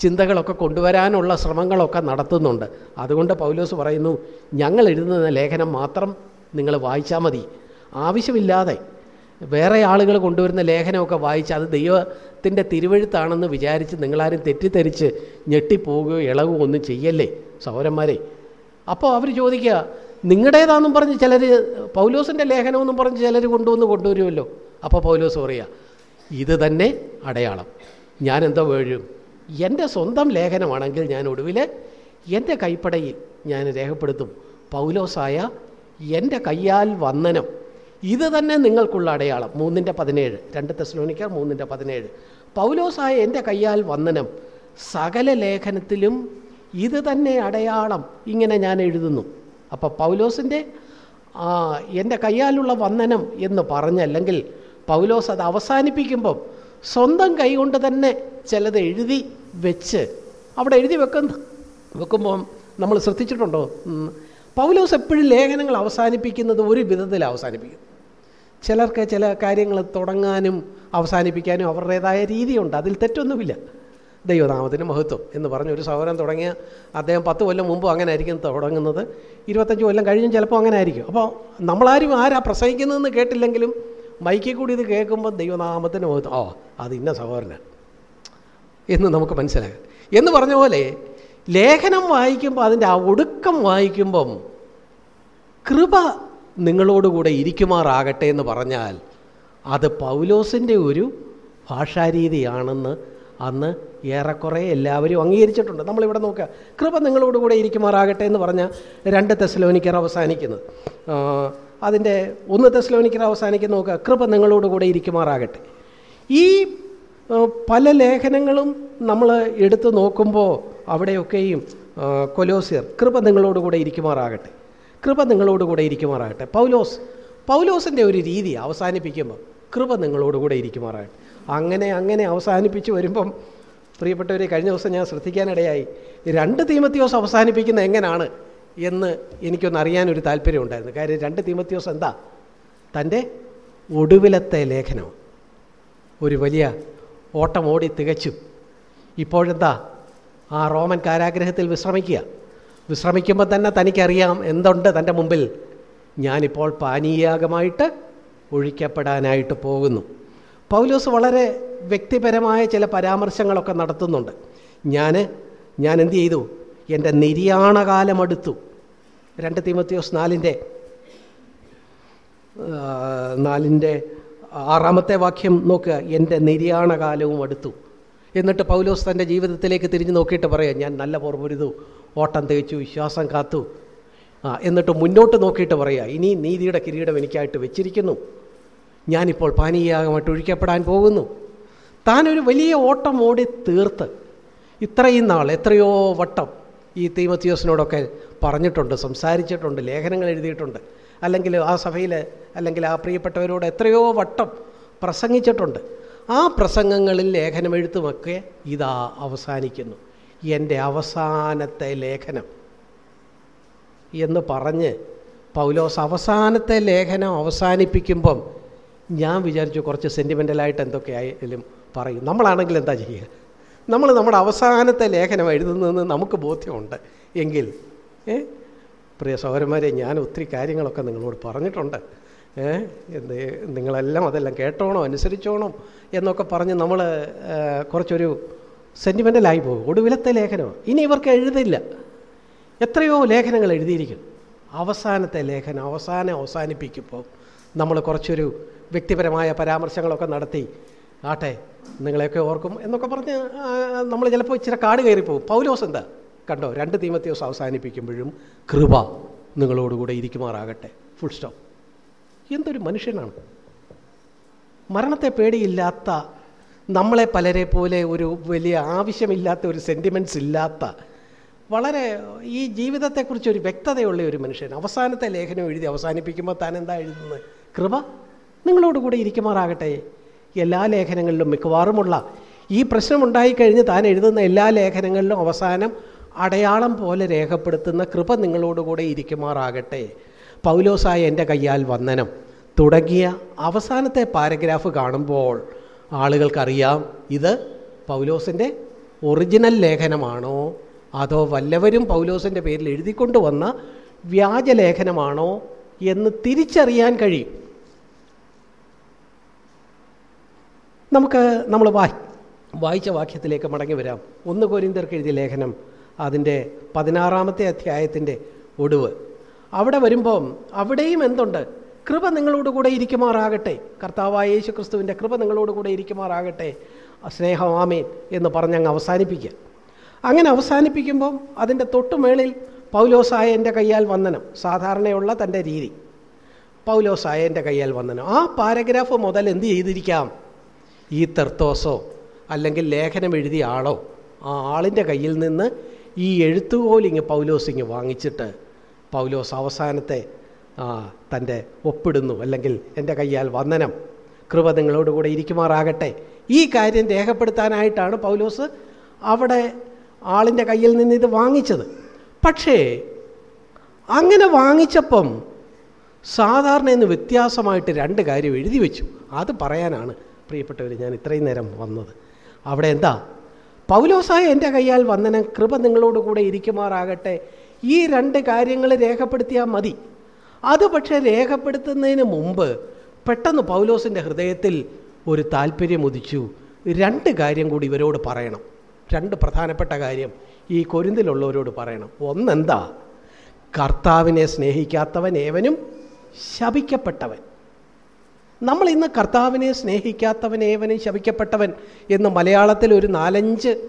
ചിന്തകളൊക്കെ കൊണ്ടുവരാനുള്ള ശ്രമങ്ങളൊക്കെ നടത്തുന്നുണ്ട്. അതുകൊണ്ട് പൗലോസ് പറയുന്നു ഞങ്ങൾ എഴുതുന്ന ലേഖനം മാത്രം നിങ്ങൾ വായിച്ചാൽ മതി. ആവശ്യമില്ലാതെ വേറെ ആളുകൾ കൊണ്ടുവരുന്ന ലേഖനമൊക്കെ വായിച്ച് അത് ദൈവത്തിന്റെ തിരുവഴുത്താണെന്ന് വിചാരിച്ച് നിങ്ങളാരും തെറ്റിദ്ധരിച്ച് ഞെട്ടിപ്പോവുകയോ ഇളകുകയോ ഒന്നും ചെയ്യല്ലേ? സൗരന്മാരെ അപ്പോൾ അവർ ചോദിക്കുക നിങ്ങളുടേതാണെന്നും പറഞ്ഞ് ചിലർ പൗലോസിന്റെ ലേഖനമെന്നും പറഞ്ഞ് ചിലർ കൊണ്ടുവന്ന് കൊണ്ടുവരുമല്ലോ? അപ്പോൾ പൗലോസ് പറയുക ഇത് തന്നെ അടയാളം. വേഴും വീഴും. എന്റെ സ്വന്തം ലേഖനമാണെങ്കിൽ ഞാൻ ഒടുവിൽ എന്റെ കൈപ്പടയിൽ ഞാൻ രേഖപ്പെടുത്തും. പൗലോസായ എന്റെ കയ്യാൽ വന്ദനം. ഇത് തന്നെ നിങ്ങൾക്കുള്ള അടയാളം. മൂന്നിന്റെ പതിനേഴ് രണ്ട് തെസ്ലോണിക്കർ മൂന്നിന്റെ പതിനേഴ്. പൗലോസായ എന്റെ കയ്യാൽ വന്ദനം. സകല ലേഖനത്തിലും ഇത് തന്നെ അടയാളം ഇങ്ങനെ ഞാൻ എഴുതുന്നു. അപ്പോൾ പൗലോസിന്റെ എന്റെ കയ്യാലുള്ള വന്ദനം എന്ന് പറഞ്ഞല്ലെങ്കിൽ പൗലോസ് അത് അവസാനിപ്പിക്കുമ്പം സ്വന്തം കൈകൊണ്ട് തന്നെ ചിലത് എഴുതി വെച്ച് അവിടെ എഴുതി വെക്കുന്ന. വെക്കുമ്പം നമ്മൾ ശ്രദ്ധിച്ചിട്ടുണ്ടോ? പൗലോസ് എപ്പോഴും ലേഖനങ്ങൾ അവസാനിപ്പിക്കുന്നത് ഒരു വിധത്തിൽ അവസാനിപ്പിക്കും ചിലർക്ക് ചില കാര്യങ്ങൾ തുടങ്ങാനും അവസാനിപ്പിക്കാനും അവരുടേതായ രീതിയുണ്ട്. അതിൽ തെറ്റൊന്നുമില്ല. ദൈവനാമത്തിന് മഹത്വം എന്ന് പറഞ്ഞ ഒരു സഹോദരൻ തുടങ്ങിയ അദ്ദേഹം പത്ത് കൊല്ലം മുമ്പ് അങ്ങനെ ആയിരിക്കും തുടങ്ങുന്നത്. ഇരുപത്തഞ്ച് കൊല്ലം കഴിഞ്ഞും ചിലപ്പോൾ അങ്ങനെ ആയിരിക്കും അപ്പോൾ നമ്മളാരും ആരാ പ്രസംഗിക്കുന്നതെന്ന് കേട്ടില്ലെങ്കിലും മൈക്കിൽ കൂടി ഇത് കേൾക്കുമ്പോൾ ദൈവനാമത്തിന് മഹത്വം. ഓ അത് ഇന്ന സഹോദരനാണ് എന്ന് നമുക്ക് മനസ്സിലാക്കാം. എന്ന് പറഞ്ഞ പോലെ ലേഖനം വായിക്കുമ്പോൾ അതിന്റെ ആ ഒടുക്കം വായിക്കുമ്പം കൃപ നിങ്ങളോടുകൂടെ ഇരിക്കുമാറാകട്ടെ എന്ന് പറഞ്ഞാൽ അത് പൗലോസിന്റെ ഒരു ഭാഷാരീതിയാണെന്ന് അന്ന് ഏറെക്കുറെ എല്ലാവരും അംഗീകരിച്ചിട്ടുണ്ട്. നമ്മളിവിടെ നോക്കുക. കൃപ നിങ്ങളോട് കൂടെ ഇരിക്കുമാറാകട്ടെ എന്ന് പറഞ്ഞ രണ്ട് തെസ്ലോനിക്കർ അവസാനിക്കുന്നത് അതിന്റെ ഒന്ന് തെസ്ലോനിക്കർ അവസാനിക്കുന്ന നോക്കുക. കൃപ നിങ്ങളോട് കൂടെ ഇരിക്കുമാറാകട്ടെ. ഈ പല ലേഖനങ്ങളും നമ്മൾ എടുത്തു നോക്കുമ്പോൾ അവിടെയൊക്കെയും കൊലോസിയർ കൃപ നിങ്ങളോട് കൂടെ ഇരിക്കുമാറാകട്ടെ. കൃപ നിങ്ങളോട് കൂടെ ഇരിക്കുമാറാകട്ടെ. പൗലോസ് പൗലോസിന്റെ ഒരു രീതി അവസാനിപ്പിക്കുമ്പോൾ കൃപ നിങ്ങളോട് കൂടെ ഇരിക്കുമാറാകട്ടെ. അങ്ങനെ അങ്ങനെ അവസാനിപ്പിച്ച് വരുമ്പം പ്രിയപ്പെട്ടവരെ കഴിഞ്ഞ ദിവസം ഞാൻ ശ്രദ്ധിക്കാനിടയായി. രണ്ട് തീമത്തിയോസ് അവസാനിപ്പിക്കുന്ന എങ്ങനെയാണ് എന്ന് എനിക്കൊന്ന് അറിയാനൊരു താല്പര്യമുണ്ടായിരുന്നു. കാര്യം രണ്ട് തീമത്തിയോസ് എന്താ? തന്റെ ഒടുവിലത്തെ ലേഖനം. ഒരു വലിയ ഓട്ടം ഓടി തികച്ചു. ഇപ്പോഴെന്താ? ആ റോമൻ കാരാഗ്രഹത്തിൽ വിശ്രമിക്കുക. വിശ്രമിക്കുമ്പോൾ തന്നെ തനിക്കറിയാം എന്തുണ്ട് തന്റെ മുമ്പിൽ. ഞാനിപ്പോൾ പാനീയാഗമായിട്ട് ഒഴിക്കപ്പെടാനായിട്ട് പോകുന്നു. പൗലോസ് വളരെ വ്യക്തിപരമായ ചില പരാമർശങ്ങളൊക്കെ നടത്തുന്നുണ്ട്. ഞാൻ ഞാൻ എന്ത് ചെയ്തു? എന്റെ നിര്യാണകാലം അടുത്തു. രണ്ട് തീമത്തിയോസ് നാലിന്റെ നാലിന്റെ ആറാമത്തെ വാക്യം നോക്കുക. എന്റെ നിര്യാണകാലവും അടുത്തു. എന്നിട്ട് പൗലോസ് തന്റെ ജീവിതത്തിലേക്ക് തിരിഞ്ഞു നോക്കിയിട്ട് പറയാം ഞാൻ നല്ല പുറപൊരുതു ഓട്ടം തേച്ചു വിശ്വാസം കാത്തു. എന്നിട്ട് മുന്നോട്ട് നോക്കിയിട്ട് പറയുക ഇനി നീതിയുടെ കിരീടം എനിക്കായിട്ട് വെച്ചിരിക്കുന്നു. ഞാനിപ്പോൾ പാനീയമായിട്ട് ഒഴിക്കപ്പെടാൻ പോകുന്നു. താനൊരു വലിയ ഓട്ടം ഓടി തീർത്ത് ഇത്രയും നാൾ എത്രയോ വട്ടം ഈ തീമത്തിയോസിനോടൊക്കെ പറഞ്ഞിട്ടുണ്ട് സംസാരിച്ചിട്ടുണ്ട് ലേഖനങ്ങൾ എഴുതിയിട്ടുണ്ട്. അല്ലെങ്കിൽ ആ സഭയിൽ അല്ലെങ്കിൽ ആ പ്രിയപ്പെട്ടവരോട് എത്രയോ വട്ടം പ്രസംഗിച്ചിട്ടുണ്ട്. ആ പ്രസംഗങ്ങളിൽ ലേഖനം ലേഖനമെഴുത്തുമൊക്കെ ഇതാ അവസാനിക്കുന്നു. എന്റെ അവസാനത്തെ ലേഖനം എന്ന് പറഞ്ഞ് പൗലോസ് അവസാനത്തെ ലേഖനം അവസാനിപ്പിക്കുമ്പം ഞാൻ വിചാരിച്ചു കുറച്ച് സെന്റിമെന്റലായിട്ട് എന്തൊക്കെ ആയാലും പറയും. നമ്മളാണെങ്കിൽ എന്താ ചെയ്യുക? നമ്മൾ നമ്മുടെ അവസാനത്തെ ലേഖനം എഴുതുന്നതെന്ന് നമുക്ക് ബോധ്യമുണ്ട്. എങ്കിൽ ഏ? പ്രിയ സഹോദരന്മാരെ ഞാൻ ഒത്തിരി കാര്യങ്ങളൊക്കെ നിങ്ങളോട് പറഞ്ഞിട്ടുണ്ട്. എന്ത് നിങ്ങളെല്ലാം അതെല്ലാം കേട്ടോണം അനുസരിച്ചോണം എന്നൊക്കെ പറഞ്ഞ് നമ്മൾ കുറച്ചൊരു സെന്റിമെന്റലായി പോകും. ഒടുവിലത്തെ ലേഖനം. ഇനി ഇവർക്ക് എഴുതില്ല. എത്രയോ ലേഖനങ്ങൾ എഴുതിയിരിക്കും അവസാനത്തെ ലേഖനം അവസാനം അവസാനിപ്പിക്കുമ്പോൾ നമ്മൾ കുറച്ചൊരു വ്യക്തിപരമായ പരാമർശങ്ങളൊക്കെ നടത്തി. ആട്ടെ നിങ്ങളെയൊക്കെ ഓർക്കും എന്നൊക്കെ പറഞ്ഞ് നമ്മൾ ചിലപ്പോൾ ഇച്ചിരി കാട് കയറിപ്പോവും. പൗലോസ് എന്താ? കണ്ടോ രണ്ട് തീമത്യോസ് അവസാനിപ്പിക്കുമ്പോഴും കൃപ നിങ്ങളോടുകൂടെ ഇരിക്കുമാറാകട്ടെ. ഫുൾ സ്റ്റോപ്പ് എന്തൊരു മനുഷ്യനാണ്. മരണത്തെ പേടിയില്ലാത്ത നമ്മളെ പലരെ പോലെ ഒരു വലിയ ആവശ്യമില്ലാത്ത ഒരു സെന്റിമെന്റ്സ് ഇല്ലാത്ത വളരെ ഈ ജീവിതത്തെക്കുറിച്ച് ഒരു വ്യക്തതയുള്ള ഒരു മനുഷ്യൻ. അവസാനത്തെ ലേഖനം എഴുതി അവസാനിപ്പിക്കുമ്പോൾ താൻ എന്താ എഴുതുന്നത്? കൃപ? നിങ്ങളോടുകൂടെ ഇരിക്കുമാറാകട്ടെ. എല്ലാ ലേഖനങ്ങളിലും മിക്കവാറുമുള്ള ഈ പ്രശ്നമുണ്ടായിക്കഴിഞ്ഞ് താൻ എഴുതുന്ന എല്ലാ ലേഖനങ്ങളിലും അവസാനം അടയാളം പോലെ രേഖപ്പെടുത്തുന്ന കൃപ നിങ്ങളോടുകൂടെ ഇരിക്കുമാറാകട്ടെ. പൗലോസായ എന്റെ കയ്യാൽ വന്ദനം. തുടങ്ങിയ അവസാനത്തെ പാരഗ്രാഫ് കാണുമ്പോൾ ആളുകൾക്കറിയാം ഇത് പൗലോസിന്റെ ഒറിജിനൽ ലേഖനമാണോ? അതോ വല്ലവരും പൗലോസിന്റെ പേരിൽ എഴുതിക്കൊണ്ട് വന്ന വ്യാജലേഖനമാണോ എന്ന് തിരിച്ചറിയാൻ കഴിയും. നമുക്ക് നമ്മൾ വായി വായിച്ച വാക്യത്തിലേക്ക് മടങ്ങി വരാം. ഒന്ന് കോരിന്തർക്ക് എഴുതിയ ലേഖനം അതിന്റെ പതിനാറാമത്തെ അധ്യായത്തിന്റെ ഒടുവ്. അവിടെ വരുമ്പം അവിടെയും എന്തുണ്ട്? കൃപ നിങ്ങളോട് കൂടെ ഇരിക്കുമാറാകട്ടെ. കർത്താവായ യേശു ക്രിസ്തുവിന്റെ കൃപ നിങ്ങളോട് കൂടെ ഇരിക്കുമാറാകട്ടെ. സ്നേഹമാമേൻ എന്ന് പറഞ്ഞ് അങ്ങ് അവസാനിപ്പിക്കുക. അങ്ങനെ അവസാനിപ്പിക്കുമ്പം അതിന്റെ തൊട്ടുമേളിൽ പൗലോസായ എന്റെ കയ്യാൽ വന്ദനം സാധാരണയുള്ള തന്റെ രീതി. പൗലോസായ എന്റെ കയ്യാൽ വന്ദനം. ആ പാരഗ്രാഫ് മുതൽ എന്ത് ചെയ്തിരിക്കാം? ഈ തെർത്തോസോ അല്ലെങ്കിൽ ലേഖനം എഴുതിയ ആളോ ആ ആളിന്റെ കയ്യിൽ നിന്ന് ഈ എഴുത്തുകോലിങ് പൗലോസിങ് വാങ്ങിച്ചിട്ട് പൗലോസ് അവസാനത്തെ തന്റെ ഒപ്പിടുന്നു അല്ലെങ്കിൽ എന്റെ കയ്യാൽ വന്ദനം. കൃപ നിങ്ങളോടുകൂടെ ഇരിക്കുമാറാകട്ടെ. ഈ കാര്യം രേഖപ്പെടുത്താനായിട്ടാണ് പൗലോസ് അവിടെ ആളിന്റെ കയ്യിൽ നിന്ന് ഇത് വാങ്ങിച്ചത്. പക്ഷേ അങ്ങനെ വാങ്ങിച്ചപ്പം സാധാരണ ഇന്ന് വ്യത്യാസമായിട്ട് രണ്ട് കാര്യം എഴുതി വെച്ചു. അത് പറയാനാണ്. പ്രിയപ്പെട്ടവർ ഞാൻ ഇത്രയും നേരം വന്നത്. അവിടെ എന്താ? പൗലോസായ എന്റെ കയ്യാൽ വന്ദനം കൃപ നിങ്ങളോട് കൂടെ ഇരിക്കുമാറാകട്ടെ. ഈ രണ്ട് കാര്യങ്ങൾ രേഖപ്പെടുത്തിയാൽ മതി. അത് പക്ഷേ രേഖപ്പെടുത്തുന്നതിന് മുമ്പ് പെട്ടെന്ന് പൗലോസിന്റെ ഹൃദയത്തിൽ ഒരു താല്പര്യം ഉദിച്ചു. രണ്ട് കാര്യം കൂടി ഇവരോട് പറയണം. രണ്ട് പ്രധാനപ്പെട്ട കാര്യം ഈ കൊരിന്തിലുള്ളവരോട് പറയണം. ഒന്നെന്താ? കർത്താവിനെ സ്നേഹിക്കാത്തവൻ ഏവനും ശപിക്കപ്പെട്ടവൻ. നമ്മൾ ഇന്ന് കർത്താവിനെ സ്നേഹിക്കാത്തവനേവനും ശപിക്കപ്പെട്ടവൻ എന്ന് മലയാളത്തിൽ ഒരു നാലഞ്ച്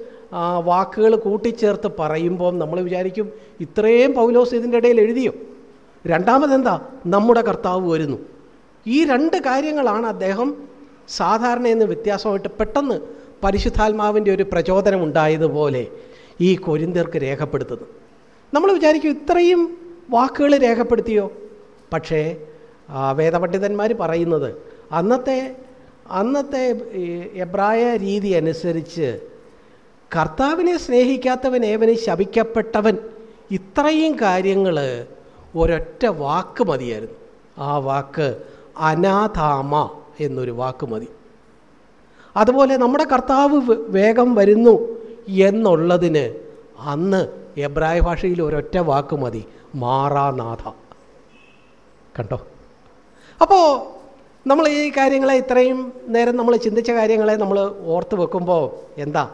വാക്കുകൾ കൂട്ടിച്ചേർത്ത് പറയുമ്പോൾ നമ്മൾ വിചാരിക്കും ഇത്രയും പൗലോസ് ഇതിന്റെ ഇടയിൽ എഴുതിയോ? രണ്ടാമതെന്താ? നമ്മുടെ കർത്താവ് വരുന്നു. ഈ രണ്ട് കാര്യങ്ങളാണ് അദ്ദേഹം സാധാരണ എന്ന് വ്യത്യാസമായിട്ട് പെട്ടെന്ന് പരിശുദ്ധാത്മാവിന്റെ ഒരു പ്രചോദനം ഉണ്ടായതുപോലെ ഈ കൊരിന്തർക്ക് രേഖപ്പെടുത്തുന്നു നമ്മൾ വിചാരിക്കും ഇത്രയും വാക്കുകൾ രേഖപ്പെടുത്തിയോ? പക്ഷേ വേദപണ്ഡിതന്മാർ പറയുന്നത് അന്നത്തെ അന്നത്തെ എബ്രായ രീതി അനുസരിച്ച് കർത്താവിനെ സ്നേഹിക്കാത്തവൻ ഏവന് ശപിക്കപ്പെട്ടവൻ ഇത്രയും കാര്യങ്ങൾ ഒരൊറ്റ വാക്ക് മതിയായിരുന്നു. ആ വാക്ക് അനാഥാമ എന്നൊരു വാക്ക് മതി. അതുപോലെ നമ്മുടെ കർത്താവ് വേഗം വരുന്നു എന്നുള്ളതിന് അന്ന് എബ്രായ ഭാഷയിൽ ഒരൊറ്റ വാക്ക് മതി മാറാനാഥ. കണ്ടോ? അപ്പോൾ നമ്മൾ ഈ കാര്യങ്ങളെ ഇത്രയും നേരം നമ്മൾ ചിന്തിച്ച കാര്യങ്ങളെ നമ്മൾ ഓർത്ത് വെക്കുമ്പോൾ എന്താ?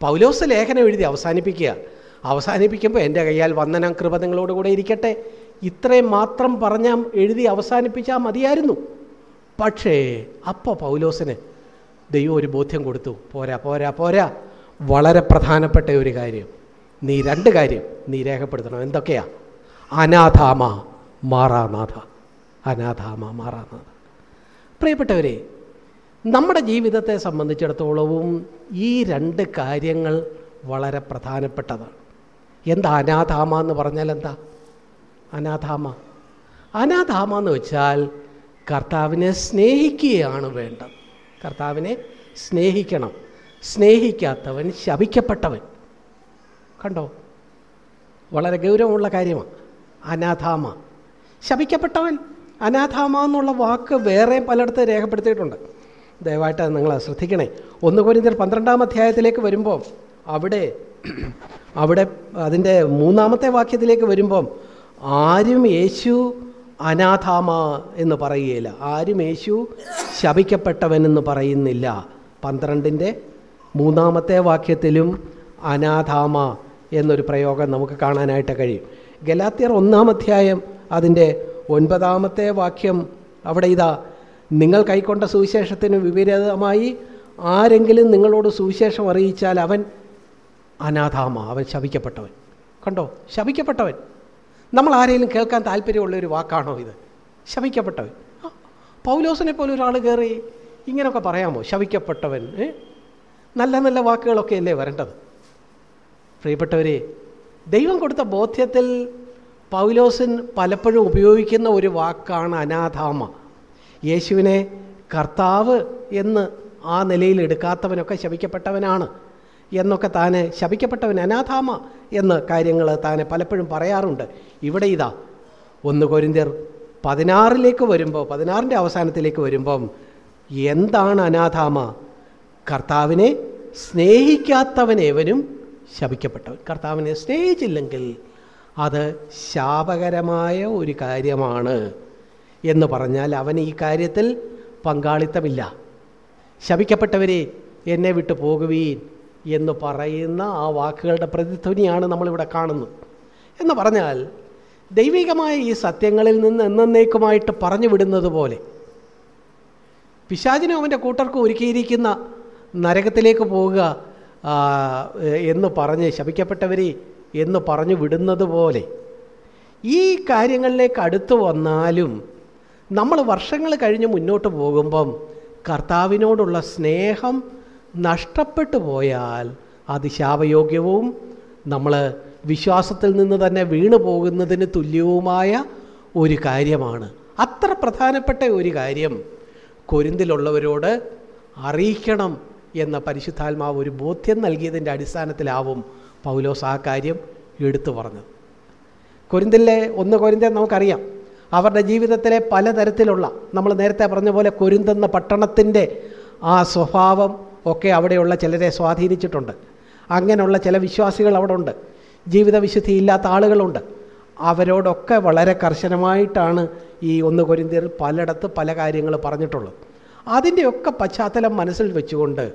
പൗലോസ് ലേഖനം എഴുതി അവസാനിപ്പിക്കുക. അവസാനിപ്പിക്കുമ്പോൾ എന്റെ കയ്യാൽ വന്ദനം കൃപ കൂടെ ഇരിക്കട്ടെ. ഇത്രയും മാത്രം പറഞ്ഞ എഴുതി അവസാനിപ്പിച്ചാൽ മതിയായിരുന്നു. പക്ഷേ അപ്പോൾ പൗലോസിന് ദൈവം ഒരു ബോധ്യം കൊടുത്തു. പോരാ പോരാ പോരാ. വളരെ പ്രധാനപ്പെട്ട ഒരു കാര്യം. നീ രണ്ട് കാര്യം നീ രേഖപ്പെടുത്തണം. എന്തൊക്കെയാ? അനാഥാമ മാറാനാഥ. അനാഥാമ മാറാനാഥ പ്രിയപ്പെട്ടവരെ നമ്മുടെ ജീവിതത്തെ സംബന്ധിച്ചിടത്തോളവും ഈ രണ്ട് കാര്യങ്ങൾ വളരെ പ്രധാനപ്പെട്ടതാണ്. എന്താ അനാഥാമ എന്ന് പറഞ്ഞാൽ എന്താ? അനാഥാമ. അനാഥാമ എന്ന് വെച്ചാൽ കർത്താവിനെ സ്നേഹിക്കുകയാണ് വേണ്ടത്. കർത്താവിനെ സ്നേഹിക്കണം. സ്നേഹിക്കാത്തവൻ ശപിക്കപ്പെട്ടവൻ. കണ്ടോ? വളരെ ഗൗരവമുള്ള കാര്യമാണ്. അനാഥാമ. ശപിക്കപ്പെട്ടവൻ. അനാഥാമ എന്നുള്ള വാക്ക് വേറെ പലയിടത്ത് രേഖപ്പെടുത്തിയിട്ടുണ്ട്. ദയവായിട്ട് അത് നിങ്ങൾ ശ്രദ്ധിക്കണേ. ഒന്ന് കോരിന്തർ പന്ത്രണ്ടാം അധ്യായത്തിലേക്ക് വരുമ്പോൾ അവിടെ അവിടെ അതിന്റെ മൂന്നാമത്തെ വാക്യത്തിലേക്ക് വരുമ്പം ആരും യേശു അനാഥാമ എന്ന് പറയുകയില്ല. ആരും യേശു ശപിക്കപ്പെട്ടവനെന്ന് പറയുന്നില്ല. പന്ത്രണ്ടിന്റെ മൂന്നാമത്തെ വാക്യത്തിലും അനാഥാമ എന്നൊരു പ്രയോഗം നമുക്ക് കാണാനായിട്ട് കഴിയും. ഗലാത്തിയർ ഒന്നാം അധ്യായം അതിന്റെ ഒൻപതാമത്തെ വാക്യം അവിടെ ഇതാ നിങ്ങൾ കൈക്കൊണ്ട സുവിശേഷത്തിന് വിപരീതമായി ആരെങ്കിലും നിങ്ങളോട് സുവിശേഷം അറിയിച്ചാൽ അവൻ അനാഥാമ അവൻ ശപിക്കപ്പെട്ടവൻ. കണ്ടോ? ശപിക്കപ്പെട്ടവൻ. നമ്മൾ ആരെങ്കിലും കേൾക്കാൻ താല്പര്യമുള്ള ഒരു വാക്കാണോ ഇത്? ശവിക്കപ്പെട്ടവൻ പൗലോസിനെ പോലെ ഒരാൾ കയറി ഇങ്ങനെയൊക്കെ പറയാമോ? ശവിക്കപ്പെട്ടവൻ നല്ല നല്ല വാക്കുകളൊക്കെ അല്ലേ വരേണ്ടത്. പ്രിയപ്പെട്ടവരെ ദൈവം കൊടുത്ത ബോധ്യത്തിൽ പൗലോസിൻ പലപ്പോഴും ഉപയോഗിക്കുന്ന ഒരു വാക്കാണ് അനാഥാമ. യേശുവിനെ കർത്താവ് എന്ന് ആ നിലയിൽ എടുക്കാത്തവനൊക്കെ ശപിക്കപ്പെട്ടവനാണ് എന്നൊക്കെ താന് ശപിക്കപ്പെട്ടവൻ അനാഥാമ എന്ന് കാര്യങ്ങൾ താന് പലപ്പോഴും പറയാറുണ്ട്. ഇവിടെ ഇതാ ഒന്ന് കൊരിന്തിയർ പതിനാറിലേക്ക് വരുമ്പോൾ പതിനാറിന്റെ അവസാനത്തിലേക്ക് വരുമ്പം എന്താണ് അനാഥാമ? കർത്താവിനെ സ്നേഹിക്കാത്തവനേവനും ശപിക്കപ്പെട്ടവൻ. കർത്താവിനെ സ്നേഹിച്ചില്ലെങ്കിൽ അത് ശാപകരമായ ഒരു കാര്യമാണ് എന്ന് പറഞ്ഞാൽ അവൻ ഈ കാര്യത്തിൽ പങ്കാളിത്തമില്ല. ശപിക്കപ്പെട്ടവരെ എന്നെ വിട്ടു പോകുവീൻ എന്ന് പറയുന്ന ആ വാക്കുകളുടെ പ്രതിധ്വനിയാണ് നമ്മളിവിടെ കാണുന്നത്. എന്ന് പറഞ്ഞാൽ ദൈവികമായ ഈ സത്യങ്ങളിൽ നിന്ന് എന്നേക്കുമായിട്ട് പറഞ്ഞു വിടുന്നത് പോലെ പിശാചിനും അവന്റെ കൂട്ടർക്കും ഒരുക്കിയിരിക്കുന്ന നരകത്തിലേക്ക് പോവുക എന്ന് പറഞ്ഞ് ശപിക്കപ്പെട്ടവരെ എന്ന് പറഞ്ഞു വിടുന്നത് പോലെ ഈ കാര്യങ്ങളിലേക്ക് അടുത്തു വന്നാലും നമ്മൾ വർഷങ്ങൾ കഴിഞ്ഞ് മുന്നോട്ട് പോകുമ്പം കർത്താവിനോടുള്ള സ്നേഹം നഷ്ടപ്പെട്ടു പോയാൽ അത് ശാപയോഗ്യവും നമ്മൾ വിശ്വാസത്തിൽ നിന്ന് തന്നെ വീണു പോകുന്നതിന് തുല്യവുമായ ഒരു കാര്യമാണ്. അത്ര പ്രധാനപ്പെട്ട ഒരു കാര്യം കൊരിന്തിലുള്ളവരോട് അറിയിക്കണം എന്ന പരിശുദ്ധാത്മാവ് ഒരു ബോധ്യം നൽകിയതിന്റെ അടിസ്ഥാനത്തിലാവും പൗലോസ് ആ കാര്യം എടുത്തു പറഞ്ഞത്. കൊരിന്തിലെ ഒന്ന് കൊരിന്തൻ നമുക്കറിയാം. അവരുടെ ജീവിതത്തിലെ പലതരത്തിലുള്ള നമ്മൾ നേരത്തെ പറഞ്ഞ പോലെ കൊരിന്തെന്ന പട്ടണത്തിന്റെ ആ സ്വഭാവം ഒക്കെ അവിടെയുള്ള ചിലരെ സ്വാധീനിച്ചിട്ടുണ്ട്. അങ്ങനെയുള്ള ചില വിശ്വാസികൾ അവിടെ ഉണ്ട്. ജീവിത വിശുദ്ധി ഇല്ലാത്ത ആളുകളുണ്ട്. അവരോടൊക്കെ വളരെ കർശനമായിട്ടാണ് ഈ ഒന്ന് കൊരിന്തിയർ പലയിടത്ത് പല കാര്യങ്ങൾ പറഞ്ഞിട്ടുള്ളത്. അതിന്റെയൊക്കെ പശ്ചാത്തലം മനസ്സിൽ വെച്ചുകൊണ്ട്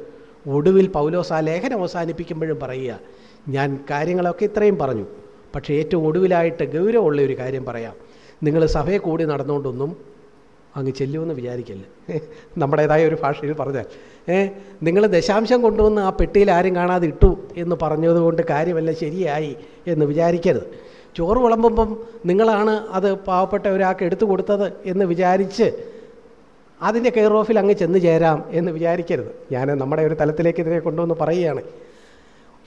ഒടുവിൽ പൗലോസ് ആ ലേഖനം അവസാനിപ്പിക്കുമ്പോഴും പറയുക ഞാൻ കാര്യങ്ങളൊക്കെ ഇത്രയും പറഞ്ഞു. പക്ഷേ ഏറ്റവും ഒടുവിലായിട്ട് ഗൗരവമുള്ള ഒരു കാര്യം പറയാം. നിങ്ങൾ സഭയെ കൂടി നടന്നുകൊണ്ടൊന്നും അങ്ങ് ചെല്ലുമെന്ന് വിചാരിക്കല്ലേ? [LAUGHS] നമ്മുടേതായ ഒരു ഭാഷയിൽ പറഞ്ഞാൽ. ഏ നിങ്ങൾ ദശാംശം കൊണ്ടുവന്ന് ആ പെട്ടിയിൽ ആരും കാണാതെ ഇട്ടു എന്ന് പറഞ്ഞതുകൊണ്ട് കാര്യമല്ല ശരിയായി എന്ന് വിചാരിക്കരുത്. ചോറ് വിളമ്പുമ്പം നിങ്ങളാണ് അത് പാവപ്പെട്ട ഒരാൾക്ക് എടുത്തു കൊടുത്തത് എന്ന് വിചാരിച്ച് അതിന്റെ കെയർ ഓഫിൽ അങ്ങ് ചെന്ന് ചേരാം എന്ന് വിചാരിക്കരുത്. ഞാൻ നമ്മുടെ ഒരു തലത്തിലേക്ക് ഇതിനെ കൊണ്ടുവന്ന് പറയുകയാണ്.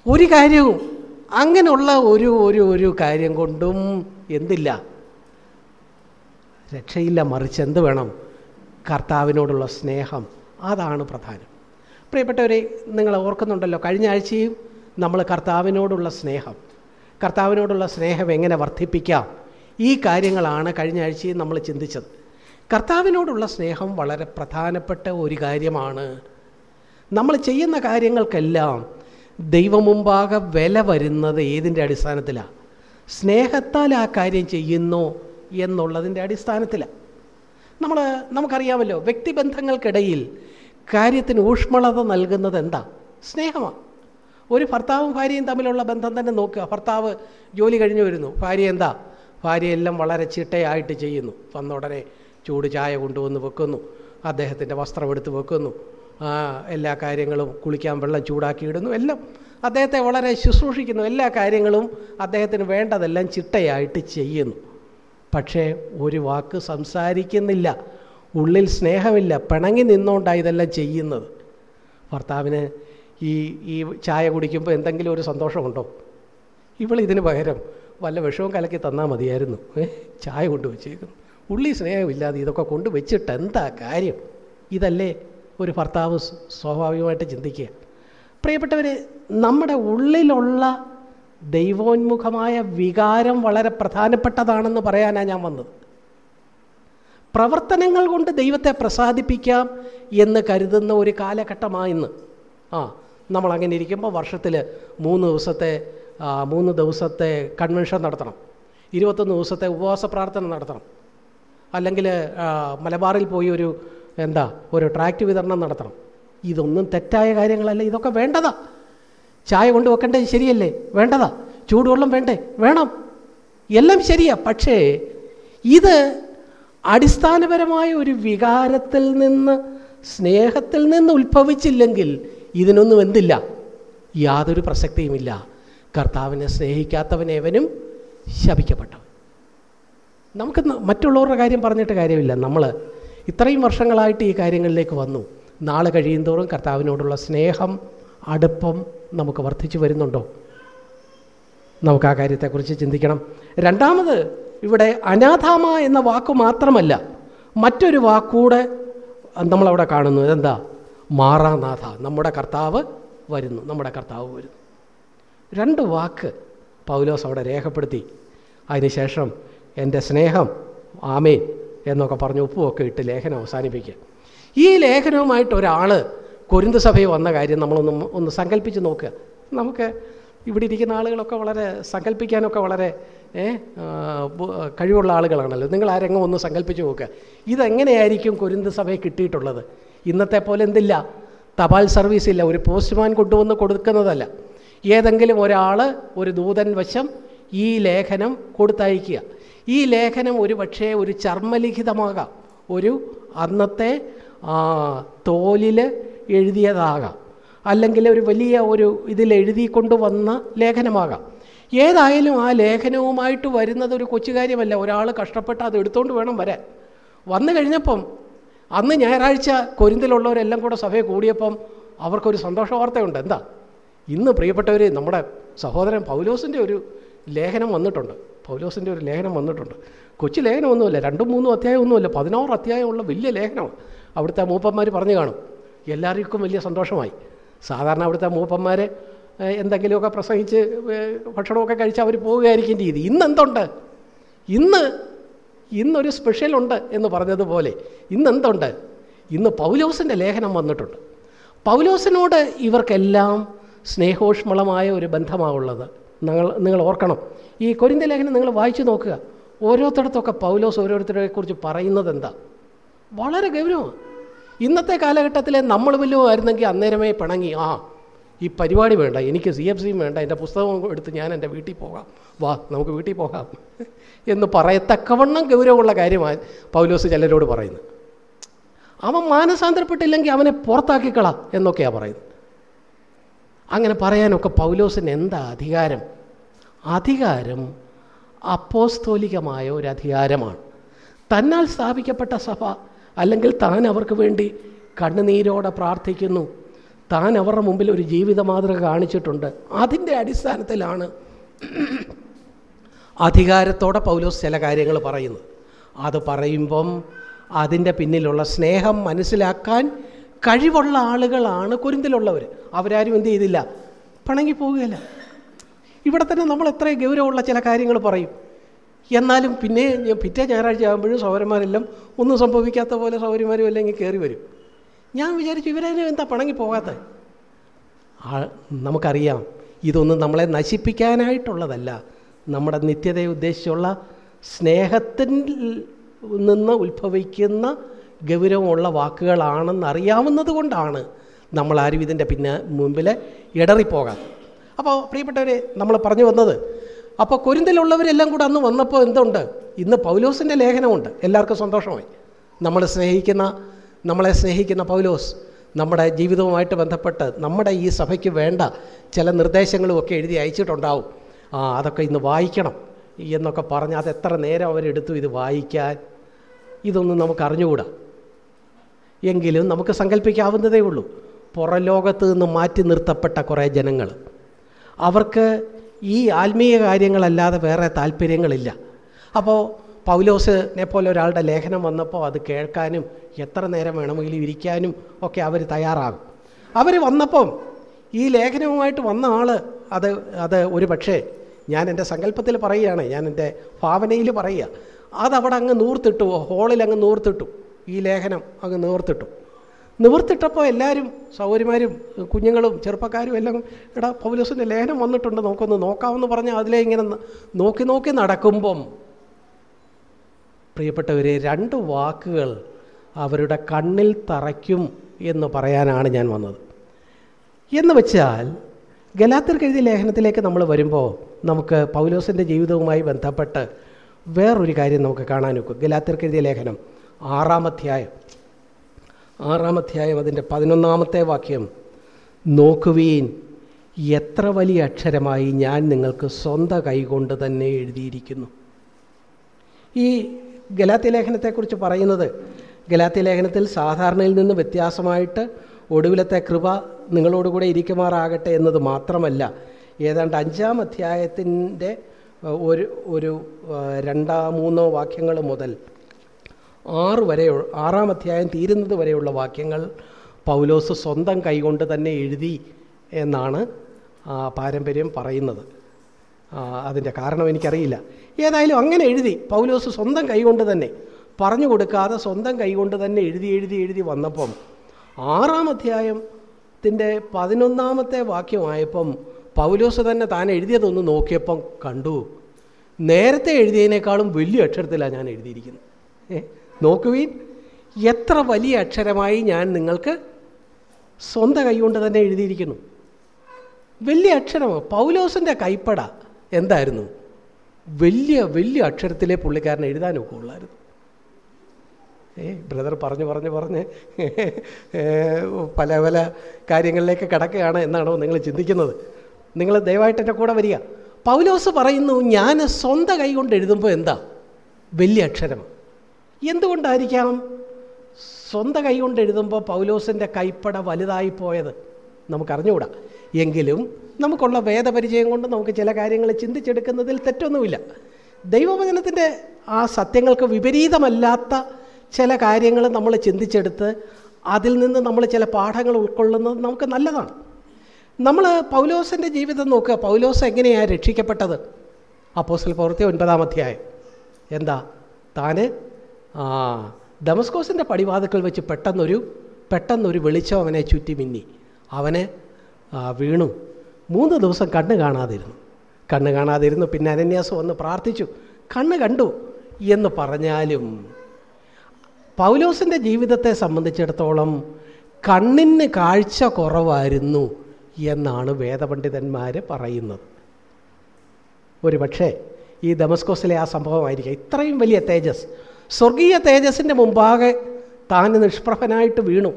ഒരു കാര്യവും അങ്ങനെയുള്ള ഒരു ഒരു ഒരു കാര്യം കൊണ്ടും എന്തില്ല. രക്ഷയില്ല മറിച്ച് എന്ത് വേണം? കർത്താവിനോടുള്ള സ്നേഹം അതാണ് പ്രധാനം. പ്രിയപ്പെട്ടവരെ നിങ്ങൾ ഓർക്കുന്നുണ്ടല്ലോ കഴിഞ്ഞ ആഴ്ചയും നമ്മൾ കർത്താവിനോടുള്ള സ്നേഹം കർത്താവിനോടുള്ള സ്നേഹം എങ്ങനെ വർദ്ധിപ്പിക്കാം? ഈ കാര്യങ്ങളാണ് കഴിഞ്ഞ ആഴ്ചയും നമ്മൾ ചിന്തിച്ചത്. കർത്താവിനോടുള്ള സ്നേഹം വളരെ പ്രധാനപ്പെട്ട ഒരു കാര്യമാണ്. നമ്മൾ ചെയ്യുന്ന കാര്യങ്ങൾക്കെല്ലാം ദൈവമുമ്പാകെ വില വരുന്നത് ഏതിന്റെ അടിസ്ഥാനത്തിലാണ് സ്നേഹത്താൽ ആ കാര്യം ചെയ്യുന്നു എന്നുള്ളതിന്റെ അടിസ്ഥാനത്തിലാണ് നമ്മൾ നമുക്കറിയാമല്ലോ വ്യക്തിബന്ധങ്ങൾക്കിടയിൽ കാര്യത്തിന് ഊഷ്മളത നൽകുന്നത് എന്താ? സ്നേഹമാണ് ഒരു ഭർത്താവും ഭാര്യയും തമ്മിലുള്ള ബന്ധം തന്നെ നോക്കുക. ഭർത്താവ് ജോലി കഴിഞ്ഞു വരുന്നു. ഭാര്യ എന്താ? ഭാര്യയെല്ലാം വളരെ ചിട്ടയായിട്ട് ചെയ്യുന്നു. വന്ന ഉടനെ ചൂട് ചായ കൊണ്ടുവന്ന് വെക്കുന്നു. അദ്ദേഹത്തിന്റെ വസ്ത്രമെടുത്ത് വെക്കുന്നു. എല്ലാ കാര്യങ്ങളും കുളിക്കാൻ വെള്ളം ചൂടാക്കിയിടുന്നു എല്ലാം അദ്ദേഹത്തെ വളരെ ശുശ്രൂഷിക്കുന്നു. എല്ലാ കാര്യങ്ങളും അദ്ദേഹത്തിന് വേണ്ടതെല്ലാം ചിട്ടയായിട്ട് ചെയ്യുന്നു. പക്ഷേ ഒരു വാക്ക് സംസാരിക്കുന്നില്ല ഉള്ളിൽ സ്നേഹമില്ല പിണങ്ങി നിന്നുകൊണ്ടാണ് ഇതെല്ലാം ചെയ്യുന്നത്. ഭർത്താവിന് ഈ ഈ ചായ കുടിക്കുമ്പോൾ എന്തെങ്കിലും ഒരു സന്തോഷമുണ്ടോ? ഇവൾ പകരം വല്ല വിഷവും കലക്കി തന്നാൽ മതിയായിരുന്നു. ചായ കൊണ്ടുവച്ചേക്കുന്നു. ഉള്ളി സ്നേഹമില്ലാതെ ഇതൊക്കെ കൊണ്ടുവച്ചിട്ട് എന്താ കാര്യം? ഇതല്ലേ ഒരു ഭർത്താവ് സ്വാഭാവികമായിട്ട് ചിന്തിക്കുക. പ്രിയപ്പെട്ടവർ നമ്മുടെ ഉള്ളിലുള്ള ദൈവോന്മുഖമായ വികാരം വളരെ പ്രധാനപ്പെട്ടതാണെന്ന് പറയാനാണ് ഞാൻ വന്നത്. പ്രവർത്തനങ്ങൾ കൊണ്ട് ദൈവത്തെ പ്രസാദിപ്പിക്കാം എന്ന് കരുതുന്ന ഒരു കാലഘട്ടമാണെന്ന് ആ നമ്മൾ അങ്ങനെ ഇരിക്കുമ്പോൾ വർഷത്തിൽ മൂന്ന് ദിവസത്തെ മൂന്ന് ദിവസത്തെ കൺവെൻഷൻ നടത്തണം. ഇരുപത്തൊന്ന് ദിവസത്തെ ഉപവാസ പ്രാർത്ഥന നടത്തണം. അല്ലെങ്കിൽ മലബാറിൽ പോയി ഒരു എന്താ? ഒരു ട്രാക്ട് വിതരണം നടത്തണം. ഇതൊന്നും തെറ്റായ കാര്യങ്ങളല്ല ഇതൊക്കെ വേണ്ടതാ. ചായ കൊണ്ട് വെക്കേണ്ടത് ശരിയല്ലേ? വേണ്ടതാ. ചൂടുവെള്ളം വേണ്ടേ? വേണം. എല്ലാം ശരിയാ. പക്ഷേ ഇത് അടിസ്ഥാനപരമായ ഒരു വികാരത്തിൽ നിന്ന് സ്നേഹത്തിൽ നിന്ന് ഉത്ഭവിച്ചില്ലെങ്കിൽ ഇതിനൊന്നും എന്തില്ല? യാതൊരു പ്രസക്തിയുമില്ല. കർത്താവിനെ സ്നേഹിക്കാത്തവനേവനും ശപിക്കപ്പെട്ടവൻ. നമുക്ക് മറ്റുള്ളവരുടെ കാര്യം പറഞ്ഞിട്ട് കാര്യമില്ല. നമ്മൾ ഇത്രയും വർഷങ്ങളായിട്ട് ഈ കാര്യങ്ങളിലേക്ക് വന്നു. നാളെ കഴിയുന്തോറും കർത്താവിനോടുള്ള സ്നേഹം അടുപ്പം നമുക്ക് വർദ്ധിച്ചു വരുന്നുണ്ടോ? നമുക്ക് ആ കാര്യത്തെക്കുറിച്ച് ചിന്തിക്കണം. രണ്ടാമത് ഇവിടെ അനാഥാമ എന്ന വാക്ക് മാത്രമല്ല മറ്റൊരു വാക്കൂടെ നമ്മളവിടെ കാണുന്നു. ഇതെന്താ? മാറാനാഥ. നമ്മുടെ കർത്താവ് വരുന്നു. നമ്മുടെ കർത്താവ് വരുന്നു. രണ്ട് വാക്ക് പൗലോസ് അവിടെ രേഖപ്പെടുത്തി. അതിനുശേഷം എന്റെ സ്നേഹം ആമേൻ. എന്നൊക്കെ പറഞ്ഞ് ഉപ്പുമൊക്കെ ഇട്ട് ലേഖനം അവസാനിപ്പിക്കുക. ഈ ലേഖനവുമായിട്ട് ഒരാൾ കൊരിന്ത് സഭയിൽ വന്ന കാര്യം നമ്മളൊന്ന് ഒന്ന് സങ്കല്പിച്ച് നോക്കുക. നമുക്ക് ഇവിടെ ഇരിക്കുന്ന ആളുകളൊക്കെ വളരെ സങ്കല്പിക്കാനൊക്കെ വളരെ കഴിവുള്ള ആളുകളാണല്ലോ. നിങ്ങൾ ആ രംഗം ഒന്ന് സങ്കല്പിച്ച് നോക്കുക. ഇതെങ്ങനെയായിരിക്കും കൊരിന്ത് സഭയെ കിട്ടിയിട്ടുള്ളത്? ഇന്നത്തെ പോലെ എന്തില്ല? തപാൽ സർവീസ് ഇല്ല. ഒരു പോസ്റ്റ്മാൻ കൊണ്ടുവന്ന് കൊടുക്കുന്നതല്ല. ഏതെങ്കിലും ഒരാൾ ഒരു ദൂതൻ വശം ഈ ലേഖനം കൊടുത്തയക്കുക ഈ ലേഖനം ഒരു പക്ഷേ ഒരു ചർമ്മലിഖിതമാകാം. ഒരു അന്നത്തെ തോലിൽ എഴുതിയതാകാം. അല്ലെങ്കിൽ ഒരു വലിയ ഒരു ഇതിൽ എഴുതി കൊണ്ടുവന്ന ലേഖനമാകാം. ഏതായാലും ആ ലേഖനവുമായിട്ട് വരുന്നത് ഒരു കൊച്ചു കാര്യമല്ല. ഒരാൾ കഷ്ടപ്പെട്ട് അത് എടുത്തുകൊണ്ട് വേണം വരാൻ. വന്നു കഴിഞ്ഞപ്പം അന്ന് ഞായറാഴ്ച കൊരിന്തിലുള്ളവരെല്ലാം കൂടെ സഭയെ കൂടിയപ്പം അവർക്കൊരു സന്തോഷ വാർത്തയുണ്ട്. എന്താ? ഇന്ന് പ്രിയപ്പെട്ടവർ നമ്മുടെ സഹോദരൻ പൗലോസിന്റെ ഒരു ലേഖനം വന്നിട്ടുണ്ട്. പൗലോസിന്റെ ഒരു ലേഖനം വന്നിട്ടുണ്ട്. കൊച്ചു ലേഖനമൊന്നുമില്ല രണ്ടും മൂന്നും അധ്യായമൊന്നുമില്ല പതിനാറ് അധ്യായമുള്ള വലിയ ലേഖനമാണ്. അവിടുത്തെ മൂപ്പന്മാർ പറഞ്ഞു കാണും. എല്ലാവർക്കും വലിയ സന്തോഷമായി. സാധാരണ അവിടുത്തെ മൂപ്പന്മാർ ഏഹ്, എന്തെങ്കിലുമൊക്കെ പ്രസംഗിച്ച് ഭക്ഷണമൊക്കെ കഴിച്ച് അവർ പോവുകയായിരിക്കും രീതി. ഇന്ന് എന്തുണ്ട് ഇന്ന് ഇന്നൊരു സ്പെഷ്യലുണ്ട് എന്ന് പറഞ്ഞതുപോലെ ഇന്ന് എന്തുണ്ട് ഇന്ന് പൗലോസിന്റെ ലേഖനം വന്നിട്ടുണ്ട്. പൗലോസിനോട് ഇവർക്കെല്ലാം സ്നേഹോഷ്മളമായ ഒരു ബന്ധമാണുള്ളത്. നിങ്ങൾ നിങ്ങൾ ഓർക്കണം. ഈ കൊരിന്ത ലേഖനം നിങ്ങൾ വായിച്ചു നോക്കുക. ഓരോരുത്തടത്തൊക്കെ പൗലോസ് ഓരോരുത്തരെ കുറിച്ച് പറയുന്നത് എന്താ വളരെ ഗൗരവമാണ്. ഇന്നത്തെ കാലഘട്ടത്തിൽ നമ്മൾ വല്ലതുമായിരുന്നെങ്കിൽ അന്നേരമേ പിണങ്ങി. ആ ഈ പരിപാടി വേണ്ട. എനിക്ക് സി എഫ് സിയും വേണ്ട. എന്റെ പുസ്തകം എടുത്ത് ഞാൻ എന്റെ വീട്ടിൽ പോകാം. വാ നമുക്ക് വീട്ടിൽ പോകാം. എന്ന് പറയത്തക്കവണ്ണം ഗൗരവമുള്ള കാര്യമാണ് പൗലോസ് ചിലരോട് പറയുന്നത് അവൻ മാനസാന്തരപ്പെട്ടില്ലെങ്കിൽ അവനെ പുറത്താക്കിക്കളാം എന്നൊക്കെയാണ് പറയുന്നത്. അങ്ങനെ പറയാനൊക്കെ പൗലോസിന് എന്താ അധികാരം? അധികാരം അപ്പോസ്തോലികമായ ഒരു അധികാരമാണ് തന്നാൽ സ്ഥാപിക്കപ്പെട്ട സഭ അല്ലെങ്കിൽ താൻ അവർക്ക് വേണ്ടി കണ്ണുനീരോടെ പ്രാർത്ഥിക്കുന്നു. താൻ അവരുടെ മുമ്പിൽ ഒരു ജീവിത മാതൃക കാണിച്ചിട്ടുണ്ട്. അതിന്റെ അടിസ്ഥാനത്തിലാണ് അധികാരത്തോടെ പൗലോസ് ചില കാര്യങ്ങൾ പറയുന്നത്. അത് പറയുമ്പം അതിന്റെ പിന്നിലുള്ള സ്നേഹം മനസ്സിലാക്കാൻ കഴിവുള്ള ആളുകളാണ് കുരുന്തിലുള്ളവർ അവരാരും എന്ത് ചെയ്തില്ല. പിണങ്ങി പോവുകയില്ല. ഇവിടെ തന്നെ നമ്മൾ എത്ര ഗൗരവമുള്ള ചില കാര്യങ്ങൾ പറയും. എന്നാലും പിന്നെ പിറ്റേ ഞായറാഴ്ച ആകുമ്പോഴും സൗരന്മാരെല്ലാം ഒന്നും സംഭവിക്കാത്ത പോലെ സൗരന്മാരും ഇങ്ങനെ കയറി വരും. ഞാൻ വിചാരിച്ചു ഇവരതിന് എന്താ പിണങ്ങി പോകാത്തത് ആ നമുക്കറിയാം. ഇതൊന്നും നമ്മളെ നശിപ്പിക്കാനായിട്ടുള്ളതല്ല. നമ്മുടെ നിത്യതയെ ഉദ്ദേശിച്ചുള്ള സ്നേഹത്തിൽ നിന്ന് ഉത്ഭവിക്കുന്ന ഗൗരവമുള്ള വാക്കുകളാണെന്ന് അറിയാവുന്നത് കൊണ്ടാണ് നമ്മളാരും ഇതിന്റെ പിന്നെ മുമ്പിൽ ഇടറിപ്പോകാം അപ്പോൾ പ്രിയപ്പെട്ടവരെ നമ്മൾ പറഞ്ഞു വന്നത് അപ്പോൾ കൊരിന്തലുള്ളവരെല്ലാം കൂടെ അന്ന് വന്നപ്പോൾ എന്തുണ്ട്? ഇന്ന് പൗലോസിന്റെ ലേഖനമുണ്ട്. എല്ലാവർക്കും സന്തോഷമായി. നമ്മൾ സ്നേഹിക്കുന്ന നമ്മളെ സ്നേഹിക്കുന്ന പൗലോസ് നമ്മുടെ ജീവിതവുമായിട്ട് ബന്ധപ്പെട്ട് നമ്മുടെ ഈ സഭയ്ക്ക് വേണ്ട ചില നിർദ്ദേശങ്ങളും ഒക്കെ എഴുതി അയച്ചിട്ടുണ്ടാവും. ആ അതൊക്കെ ഇന്ന് വായിക്കണം എന്നൊക്കെ പറഞ്ഞ് അത് എത്ര നേരം അവരെടുത്തു ഇത് വായിക്കാൻ? ഇതൊന്നും നമുക്ക് അറിഞ്ഞുകൂടാ. എങ്കിലും നമുക്ക് സങ്കല്പിക്കാവുന്നതേ ഉള്ളൂ. പുറം ലോകത്ത് നിന്ന് മാറ്റി നിർത്തപ്പെട്ട കുറേ ജനങ്ങൾ. അവർക്ക് ഈ ആത്മീയ കാര്യങ്ങളല്ലാതെ വേറെ താല്പര്യങ്ങളില്ല. അപ്പോൾ പൗലോസിനെ പോലെ ഒരാളുടെ ലേഖനം വന്നപ്പോൾ അത് കേൾക്കാനും എത്ര നേരം വേണമെങ്കിലും ഇരിക്കാനും ഒക്കെ അവർ തയ്യാറാകും. അവർ വന്നപ്പം ഈ ലേഖനവുമായിട്ട് വന്ന ആൾ അത് അത് ഒരു പക്ഷേ ഞാൻ എന്റെ സങ്കല്പത്തിൽ പറയുകയാണ് ഞാൻ എന്റെ ഭാവനയിൽ പറയുക. അതവിടെ അങ്ങ് നൂർത്തിട്ടു ഹോളിൽ അങ്ങ് നൂർത്തിട്ടു. ഈ ലേഖനം അങ്ങ് നിവർത്തിട്ടു. നിവർത്തിട്ടപ്പോൾ എല്ലാവരും സൗകര്യമാരും കുഞ്ഞുങ്ങളും ചെറുപ്പക്കാരും എല്ലാം എടാ പൗലോസിന്റെ ലേഖനം വന്നിട്ടുണ്ട് നമുക്കൊന്ന് നോക്കാമെന്ന് പറഞ്ഞ് അതിലെ ഇങ്ങനെ നോക്കി നോക്കി നടക്കുമ്പം പ്രിയപ്പെട്ടവരെ രണ്ട് വാക്കുകൾ അവരുടെ കണ്ണിൽ തറയ്ക്കും എന്ന് പറയാനാണ് ഞാൻ വന്നത്. എന്ന് വെച്ചാൽ ഗലാത്തിർക്ക് എഴുതിയ ലേഖനത്തിലേക്ക് നമ്മൾ വരുമ്പോൾ നമുക്ക് പൗലോസിന്റെ ജീവിതവുമായി ബന്ധപ്പെട്ട് വേറൊരു കാര്യം നമുക്ക് കാണാൻ ഒക്കും ഗലാത്തിർക്ക് എഴുതിയ ലേഖനം ആറാമധ്യായം. ആറാമധ്യായം അതിന്റെ പതിനൊന്നാമത്തെ വാക്യം. നോക്കുവീൻ എത്ര വലിയ അക്ഷരമായി ഞാൻ നിങ്ങൾക്ക് സ്വന്തം കൈകൊണ്ട് തന്നെ എഴുതിയിരിക്കുന്നു. ഈ ഗലാത്തി ലേഖനത്തെക്കുറിച്ച് പറയുന്നത് ഗലാത്തി ലേഖനത്തിൽ സാധാരണയിൽ നിന്ന് വ്യത്യാസമായിട്ട് ഒടുവിലത്തെ കൃപ നിങ്ങളോടുകൂടെ ഇരിക്കുമാറാകട്ടെ എന്നത് മാത്രമല്ല ഏതാണ്ട് അഞ്ചാം അധ്യായത്തിന്റെ ഒരു ഒരു രണ്ടാ മൂന്നോ വാക്യങ്ങൾ മുതൽ ആറ് വരെ ആറാം അധ്യായം തീരുന്നത് വരെയുള്ള വാക്യങ്ങൾ പൗലോസ് സ്വന്തം കൈകൊണ്ട് തന്നെ എഴുതി എന്നാണ് പാരമ്പര്യം പറയുന്നത്. അതിന്റെ കാരണം എനിക്കറിയില്ല. ഏതായാലും അങ്ങനെ എഴുതി പൗലോസ് സ്വന്തം കൈകൊണ്ട് തന്നെ പറഞ്ഞു കൊടുക്കാതെ സ്വന്തം കൈകൊണ്ട് തന്നെ എഴുതി എഴുതി എഴുതി വന്നപ്പം ആറാം അധ്യായത്തിന്റെ പതിനൊന്നാമത്തെ വാക്യമായപ്പം പൗലോസ് തന്നെ താൻ എഴുതിയതൊന്ന് നോക്കിയപ്പം കണ്ടു നേരത്തെ എഴുതിയതിനേക്കാളും വലിയ അക്ഷരത്തിലാണ് ഞാൻ എഴുതിയിരിക്കുന്നത്. നോക്കുവീൻ എത്ര വലിയ അക്ഷരമായി ഞാൻ നിങ്ങൾക്ക് സ്വന്തം കൈകൊണ്ട് തന്നെ എഴുതിയിരിക്കുന്നു. വലിയ അക്ഷരമോ? പൗലോസിന്റെ കൈപ്പട എന്തായിരുന്നു? വലിയ വലിയ അക്ഷരത്തിലെ പുള്ളിക്കാരനെ എഴുതാനൊക്കെ ഉള്ളായിരുന്നു ഏ ബ്രദർ പറഞ്ഞു പറഞ്ഞു പറഞ്ഞ് പല പല കാര്യങ്ങളിലേക്ക് കിടക്കുകയാണ് എന്നാണോ നിങ്ങൾ ചിന്തിക്കുന്നത്? നിങ്ങൾ ദയവായിട്ട് എന്റെ കൂടെ വരിക. പൗലോസ് പറയുന്നു ഞാൻ സ്വന്തം കൈ കൊണ്ട് എഴുതുമ്പോൾ എന്താ? വലിയ അക്ഷരം എന്തുകൊണ്ടായിരിക്കാം? സ്വന്തം കൈകൊണ്ട് എഴുതുമ്പോൾ പൗലോസിന്റെ കൈപ്പട വലുതായി പോയത് നമുക്കറിഞ്ഞുകൂടാ. എങ്കിലും നമുക്കുള്ള വേദപരിചയം കൊണ്ട് നമുക്ക് ചില കാര്യങ്ങൾ ചിന്തിച്ചെടുക്കുന്നതിൽ തെറ്റൊന്നുമില്ല. ദൈവവചനത്തിന്റെ ആ സത്യങ്ങൾക്ക് വിപരീതമല്ലാത്ത ചില കാര്യങ്ങൾ നമ്മൾ ചിന്തിച്ചെടുത്ത് അതിൽ നിന്ന് നമ്മൾ ചില പാഠങ്ങൾ ഉൾക്കൊള്ളുന്നത് നമുക്ക് നല്ലതാണ്. നമ്മൾ പൗലോസിന്റെ ജീവിതം നോക്കുക. പൗലോസ് എങ്ങനെയാണ് രക്ഷിക്കപ്പെട്ടത്? അപ്പോസിൽ പ്രവൃത്തി ഒൻപതാം അധ്യായം. എന്താ? താന് ആ ഡമസ്കോസിന്റെ പടിവാതുക്കൾ വെച്ച് പെട്ടെന്നൊരു പെട്ടെന്നൊരു വെളിച്ചം അവനെ ചുറ്റി മിന്നി. അവനെ വീണു. മൂന്ന് ദിവസം കണ്ണ് കാണാതിരുന്നു. കണ്ണ് കാണാതിരുന്നു. പിന്നെ അനന്യാസം വന്ന് പ്രാർത്ഥിച്ചു. കണ്ണ് കണ്ടു എന്ന് പറഞ്ഞാലും പൗലോസിന്റെ ജീവിതത്തെ സംബന്ധിച്ചിടത്തോളം കണ്ണിന് കാഴ്ച കുറവായിരുന്നു എന്നാണ് വേദപണ്ഡിതന്മാർ പറയുന്നത്. ഒരു പക്ഷേ ഈ ദമസ്കോസിലെ ആ സംഭവമായിരിക്കാം. ഇത്രയും വലിയ തേജസ്. സ്വർഗീയ തേജസ്സിന്റെ മുമ്പാകെ താൻ നിഷ്പ്രഭനായിട്ട് വീണു.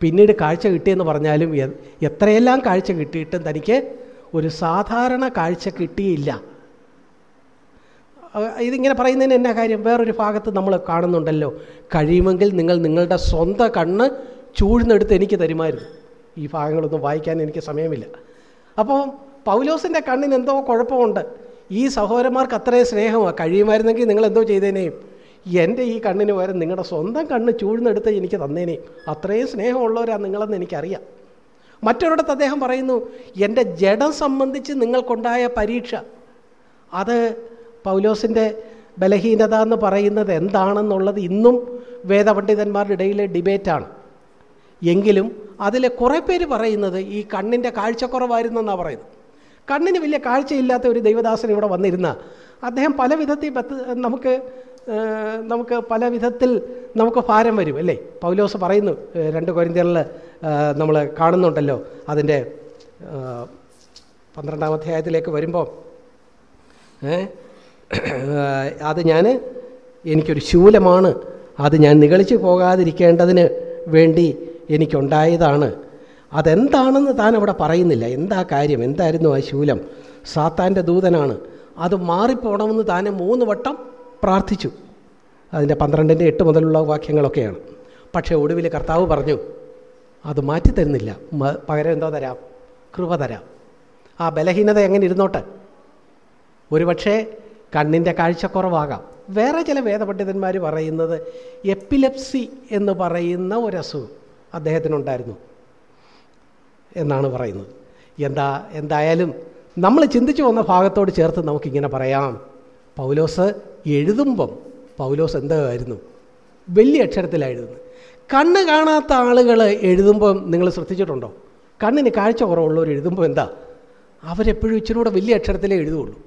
പിന്നീട് കാഴ്ച കിട്ടിയെന്ന് പറഞ്ഞാലും എത്രയെല്ലാം കാഴ്ച കിട്ടിയിട്ടും തനിക്ക് ഒരു സാധാരണ കാഴ്ച കിട്ടിയില്ല. ഇതിങ്ങനെ പറയുന്നതിന് എന്നാ കാര്യം? വേറൊരു ഭാഗത്ത് നമ്മൾ കാണുന്നുണ്ടല്ലോ. കഴിയുമെങ്കിൽ നിങ്ങൾ നിങ്ങളുടെ സ്വന്തം കണ്ണ് ചൂഴ്ന്നെടുത്ത് എനിക്ക് തരുമായിരുന്നു. ഈ ഭാഗങ്ങളൊന്നും വായിക്കാൻ എനിക്ക് സമയമില്ല. അപ്പോൾ പൗലോസിന്റെ കണ്ണിന് എന്തോ കുഴപ്പമുണ്ട്. ഈ സഹോദരന്മാർക്ക് അത്രയും സ്നേഹമാണ് കഴിയുമായിരുന്നെങ്കിൽ നിങ്ങൾ എന്തോ ചെയ്തേനേയും. എന്റെ ഈ കണ്ണിന് പകരം നിങ്ങളുടെ സ്വന്തം കണ്ണ് ചൂഴ്ന്നെടുത്ത് എനിക്ക് തന്നേനെ. അത്രയും സ്നേഹമുള്ളവരാണ് നിങ്ങളെന്ന് എനിക്കറിയാം. മറ്റൊരിടത്ത് അദ്ദേഹം പറയുന്നു എന്റെ ജഡം സംബന്ധിച്ച് നിങ്ങൾക്കുണ്ടായ പരീക്ഷ അത് പൗലോസിന്റെ ബലഹീനത എന്ന് പറയുന്നത് എന്താണെന്നുള്ളത് ഇന്നും വേദപണ്ഡിതന്മാരുടെ ഇടയിലെ ഡിബേറ്റാണ്. എങ്കിലും അതിലെ കുറേ പേര് പറയുന്നത് ഈ കണ്ണിന്റെ കാഴ്ചക്കുറവായിരുന്നെന്നാണ് പറയുന്നത്. കണ്ണിന് വലിയ കാഴ്ചയില്ലാത്ത ഒരു ദൈവദാസൻ ഇവിടെ വന്നിരുന്ന അദ്ദേഹം പല വിധത്തിൽ നമുക്ക് നമുക്ക് പല വിധത്തിൽ നമുക്ക് ഭാരം വരും അല്ലേ? പൗലോസ് പറയുന്നു രണ്ട് കൊരിന്ത്യറിൽ നമ്മൾ കാണുന്നുണ്ടല്ലോ അതിന്റെ പന്ത്രണ്ടാം അധ്യായത്തിലേക്ക് വരുമ്പോൾ അത് ഞാൻ എനിക്കൊരു ശൂലമാണ് അത് ഞാൻ നികളിച്ച് പോകാതിരിക്കേണ്ടതിന് വേണ്ടി എനിക്കുണ്ടായതാണ്. അതെന്താണെന്ന് താൻ അവിടെ പറയുന്നില്ല. എന്താ കാര്യം? എന്തായിരുന്നു ആ ശൂലം? സാത്താന്റെ ദൂതനാണ്. അത് മാറിപ്പോണമെന്ന് താൻ മൂന്ന് വട്ടം പ്രാർത്ഥിച്ചു. അതിന്റെ പന്ത്രണ്ടിന്റെ എട്ട് മുതലുള്ള വാക്യങ്ങളൊക്കെയാണ്. പക്ഷേ ഒടുവിൽ കർത്താവ് പറഞ്ഞു അത് മാറ്റിത്തരുന്നില്ല പകരം എന്തോ തരാം. കൃപ തരാം. ആ ബലഹീനത എങ്ങനെ ഇരുന്നോട്ടെ? ഒരുപക്ഷേ കണ്ണിന്റെ കാഴ്ചക്കുറവാകാം വേറെ ചില വേദപണ്ഡിതന്മാർ പറയുന്നത് എപ്പിലെപ്സി എന്ന് പറയുന്ന ഒരു അസുഖം അദ്ദേഹത്തിനുണ്ടായിരുന്നു എന്നാണ് പറയുന്നത്. എന്താ എന്തായാലും നമ്മൾ ചിന്തിച്ചു വന്ന ഭാഗത്തോട് ചേർത്ത് നമുക്കിങ്ങനെ പറയാം. പൗലോസ് എഴുതുമ്പം പൗലോസ് എന്തായിരുന്നു വലിയ അക്ഷരത്തിലായിരുന്നു. കണ്ണ് കാണാത്ത ആളുകൾ എഴുതുമ്പം നിങ്ങൾ ശ്രദ്ധിച്ചിട്ടുണ്ടോ? കണ്ണിന് കാഴ്ച കുറവുള്ളവർ എഴുതുമ്പോൾ എന്താ? അവരെപ്പോഴും ഇച്ചിരി കൂടെ വലിയ അക്ഷരത്തിലേ എഴുതുകയുള്ളൂ.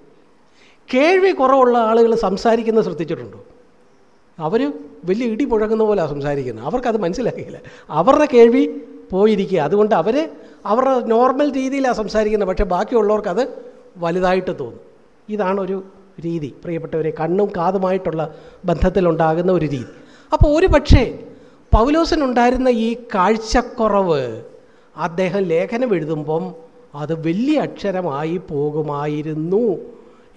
കേൾവി കുറവുള്ള ആളുകൾ സംസാരിക്കുന്നത് ശ്രദ്ധിച്ചിട്ടുണ്ടോ? അവർ വലിയ ഇടി മുഴങ്ങുന്ന പോലെയാണ് സംസാരിക്കുന്നത് അവർക്കത് മനസ്സിലാക്കിയില്ല അവരുടെ കേൾവി പോയിരിക്കുക. അതുകൊണ്ട് അവർ അവരുടെ നോർമൽ രീതിയിലാണ് സംസാരിക്കുന്നത് പക്ഷേ ബാക്കിയുള്ളവർക്കത് വലുതായിട്ട് തോന്നും. ഇതാണൊരു രീതി. പ്രിയപ്പെട്ടവരെ കണ്ണും കാതുമായിട്ടുള്ള ബന്ധത്തിലുണ്ടാകുന്ന ഒരു രീതി. അപ്പോൾ ഒരു പക്ഷേ പൗലോസിനുണ്ടായിരുന്ന ഈ കാഴ്ചക്കുറവ് അദ്ദേഹം ലേഖനം എഴുതുമ്പം അത് വലിയ അക്ഷരമായി പോകുമായിരുന്നു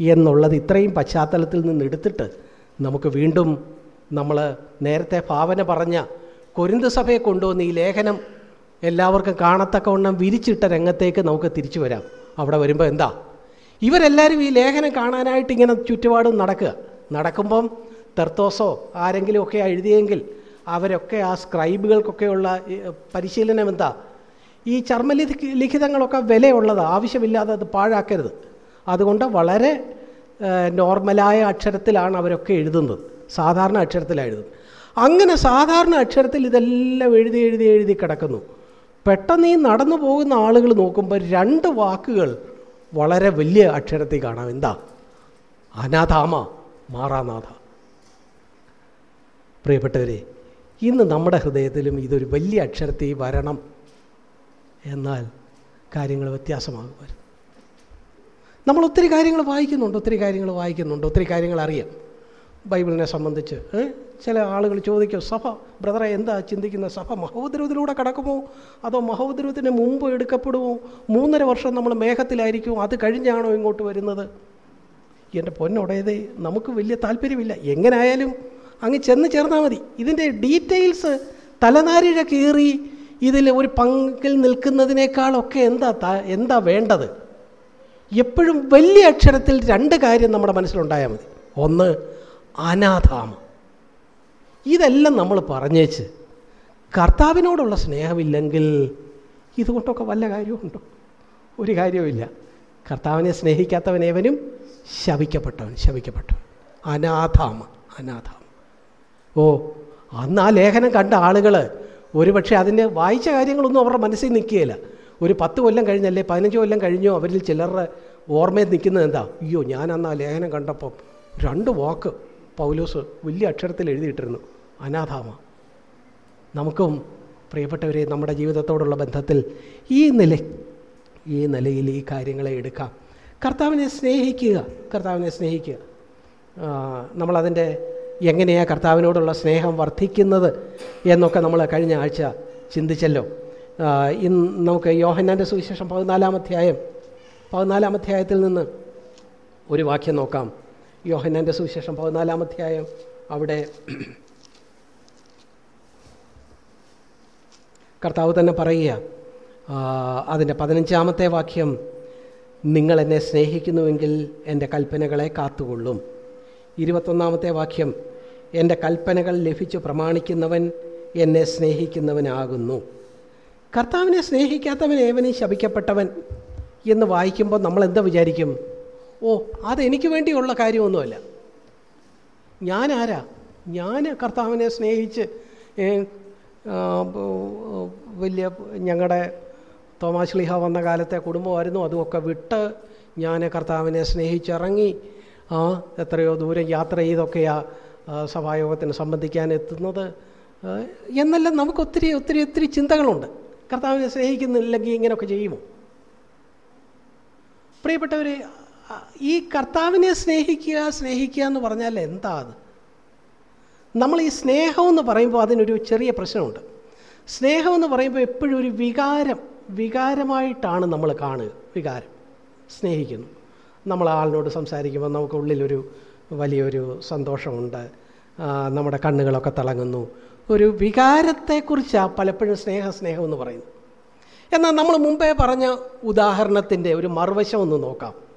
എന്നുള്ളത് ഇത്രയും പശ്ചാത്തലത്തിൽ നിന്ന് എടുത്തിട്ട് നമുക്ക് വീണ്ടും നമ്മൾ നേരത്തെ ഭാവന പറഞ്ഞ കൊരിന്ത് സഭയെ കൊണ്ടുവന്ന് ഈ ലേഖനം എല്ലാവർക്കും കാണത്തക്കവണ്ണം വിരിച്ചിട്ട രംഗത്തേക്ക് നമുക്ക് തിരിച്ചു വരാം. അവിടെ വരുമ്പോൾ എന്താ? ഇവരെല്ലാവരും ഈ ലേഖനം കാണാനായിട്ട് ഇങ്ങനെ ചുറ്റുപാടും നടക്കുക. നടക്കുമ്പം തെർത്തോസോ ആരെങ്കിലും ഒക്കെ എഴുതിയെങ്കിൽ അവരൊക്കെ ആ സ്ക്രൈബുകൾക്കൊക്കെയുള്ള പരിശീലനം എന്താ? ഈ ചർമ്മലിഖി ലിഖിതങ്ങളൊക്കെ വിലയുള്ളത്. ആവശ്യമില്ലാതെ അത് പാഴാക്കരുത്. അതുകൊണ്ട് വളരെ നോർമലായ അക്ഷരത്തിലാണ് അവരൊക്കെ എഴുതുന്നത്. സാധാരണ അക്ഷരത്തിലാണ് എഴുതുന്നത്. അങ്ങനെ സാധാരണ അക്ഷരത്തിൽ ഇതെല്ലാം എഴുതി എഴുതി എഴുതി കിടക്കുന്നു. പെട്ടെന്ന് ഈ നടന്നു പോകുന്ന ആളുകൾ നോക്കുമ്പോൾ രണ്ട് വാക്കുകൾ വളരെ വലിയ അക്ഷരത്തിൽ കാണാം. എന്താ? അനാഥാമ മാറാനാഥ. പ്രിയപ്പെട്ടവരെ ഇന്ന് നമ്മുടെ ഹൃദയത്തിലും ഇതൊരു വലിയ അക്ഷരത്തിൽ വരണം എന്നാൽ കാര്യങ്ങൾ വ്യത്യാസമാകുമായിരുന്നു. നമ്മൾ ഒത്തിരി കാര്യങ്ങൾ വായിക്കുന്നുണ്ട് ഒത്തിരി കാര്യങ്ങൾ വായിക്കുന്നുണ്ട് ഒത്തിരി കാര്യങ്ങൾ അറിയാം. ബൈബിളിനെ സംബന്ധിച്ച് ചില ആളുകൾ ചോദിക്കും സഭ ബ്രദറെ എന്താ ചിന്തിക്കുന്ന സഭ? മഹോദരവത്തിലൂടെ കടക്കുമോ? അതോ മഹോദരവത്തിന് മുമ്പ് എടുക്കപ്പെടുമോ? മൂന്നര വർഷം നമ്മൾ മേഘത്തിലായിരിക്കും അത് കഴിഞ്ഞാണോ ഇങ്ങോട്ട് വരുന്നത്? എന്റെ പൊന്നുടയതേ നമുക്ക് വലിയ താല്പര്യമില്ല. എങ്ങനായാലും അങ്ങ് ചെന്ന് ചേർന്നാൽ മതി. ഇതിന്റെ ഡീറ്റെയിൽസ് തലനാരിഴ കീറി ഇതിൽ ഒരു പങ്കിൽ നിൽക്കുന്നതിനേക്കാളൊക്കെ എന്താ എന്താ വേണ്ടത്? എപ്പോഴും വലിയ അക്ഷരത്തിൽ രണ്ട് കാര്യം നമ്മുടെ മനസ്സിലുണ്ടായാൽ മതി. ഒന്ന് അനാഥാമ. ഇതെല്ലാം നമ്മൾ പറഞ്ഞേച്ച് കർത്താവിനോടുള്ള സ്നേഹമില്ലെങ്കിൽ ഇതുകൊണ്ടൊക്കെ വല്ല കാര്യമുണ്ടോ? ഒരു കാര്യവുമില്ല. കർത്താവിനെ സ്നേഹിക്കാത്തവനേവനും ശവിക്കപ്പെട്ടവൻ ശവിക്കപ്പെട്ടവൻ അനാഥാമ അനാഥാമ. ഓ അന്ന് ആ ലേഖനം കണ്ട ആളുകൾ ഒരുപക്ഷെ അതിന്റെ വായിച്ച കാര്യങ്ങളൊന്നും അവരുടെ മനസ്സിൽ നിൽക്കുകയില്ല. ഒരു പത്ത് കൊല്ലം കഴിഞ്ഞല്ലേ പതിനഞ്ച് കൊല്ലം കഴിഞ്ഞോ അവരിൽ ചിലരുടെ ഓർമ്മയിൽ നിൽക്കുന്നത് എന്താ? അയ്യോ ഞാൻ അന്ന് ആ ലേഖനം കണ്ടപ്പോൾ രണ്ട് വാക്ക് പൗലോസ് വലിയ അക്ഷരത്തിൽ എഴുതിയിട്ടിരുന്നു. അനാഥാമ. നമുക്കും പ്രിയപ്പെട്ടവരെ നമ്മുടെ ജീവിതത്തോടുള്ള ബന്ധത്തിൽ ഈ നില ഈ നിലയിൽ ഈ കാര്യങ്ങളെ എടുക്കാം. കർത്താവിനെ സ്നേഹിക്കുക കർത്താവിനെ സ്നേഹിക്കുക. നമ്മളതിന്റെ എങ്ങനെയാണ് കർത്താവിനോടുള്ള സ്നേഹം വർദ്ധിക്കുന്നത് എന്നൊക്കെ നമ്മൾ കഴിഞ്ഞ ആഴ്ച ചിന്തിച്ചല്ലോ. ഇന്ന് നമുക്ക് യോഹന്നാന്റെ സുവിശേഷം പതിനാലാം അധ്യായം പതിനാലാം അധ്യായത്തിൽ നിന്ന് ഒരു വാക്യം നോക്കാം. യോഹന്നാന്റെ സുവിശേഷം പതിനാലാം അധ്യായം. അവിടെ കർത്താവ് തന്നെ പറയുക അതിന്റെ പതിനഞ്ചാമത്തെ വാക്യം നിങ്ങൾ എന്നെ സ്നേഹിക്കുന്നുവെങ്കിൽ എന്റെ കൽപ്പനകളെ കാത്തുകൊള്ളും. ഇരുപത്തൊന്നാമത്തെ വാക്യം എന്റെ കൽപ്പനകൾ ലഭിച്ചു പ്രമാണിക്കുന്നവൻ എന്നെ സ്നേഹിക്കുന്നവനാകുന്നു. കർത്താവിനെ സ്നേഹിക്കാത്തവൻ ഏവനും ശപിക്കപ്പെട്ടവൻ എന്ന് വായിക്കുമ്പോൾ നമ്മൾ എന്താ വിചാരിക്കും? ഓ അതെനിക്ക് വേണ്ടിയുള്ള കാര്യമൊന്നുമല്ല. ഞാൻ ആരാ ഞാൻ കർത്താവിനെ സ്നേഹിച്ച് വലിയ ഞങ്ങളുടെ തോമാശ്ലിഹ വന്ന കാലത്തെ കുടുംബമായിരുന്നു. അതുമൊക്കെ വിട്ട് ഞാൻ കർത്താവിനെ സ്നേഹിച്ചിറങ്ങി ആ എത്രയോ ദൂരം യാത്ര ചെയ്തൊക്കെയാ സഭായോഗത്തിന് സംബന്ധിക്കാൻ എത്തുന്നത്. എന്നല്ല നമുക്ക് ഒത്തിരി ഒത്തിരി ഒത്തിരി ചിന്തകളുണ്ട്. കർത്താവിനെ സ്നേഹിക്കുന്നില്ലെങ്കിൽ ഇങ്ങനെയൊക്കെ ചെയ്യുമോ? പ്രിയപ്പെട്ടവരെ ആ, ഈ കർത്താവിനെ സ്നേഹിക്കുക സ്നേഹിക്കുക എന്ന് പറഞ്ഞാൽ എന്താ അത്? നമ്മൾ ഈ സ്നേഹം എന്ന് പറയുമ്പോൾ അതിനൊരു ചെറിയ പ്രശ്നമുണ്ട്. സ്നേഹം എന്ന് പറയുമ്പോൾ എപ്പോഴും ഒരു വികാരം വികാരമായിട്ടാണ് നമ്മൾ കാണുക. വികാരം. സ്നേഹിക്കുന്നു. നമ്മൾ ആളിനോട് സംസാരിക്കുമ്പോൾ നമുക്ക് ഉള്ളിലൊരു വലിയൊരു സന്തോഷമുണ്ട്. നമ്മുടെ കണ്ണുകളൊക്കെ തിളങ്ങുന്നു. ഒരു വികാരത്തെക്കുറിച്ചാണ് പലപ്പോഴും സ്നേഹ സ്നേഹം എന്ന് പറയുന്നത്. എന്നാൽ നമ്മൾ മുമ്പേ പറഞ്ഞ ഉദാഹരണത്തിന്റെ ഒരു മറുവശം ഒന്ന് നോക്കാം.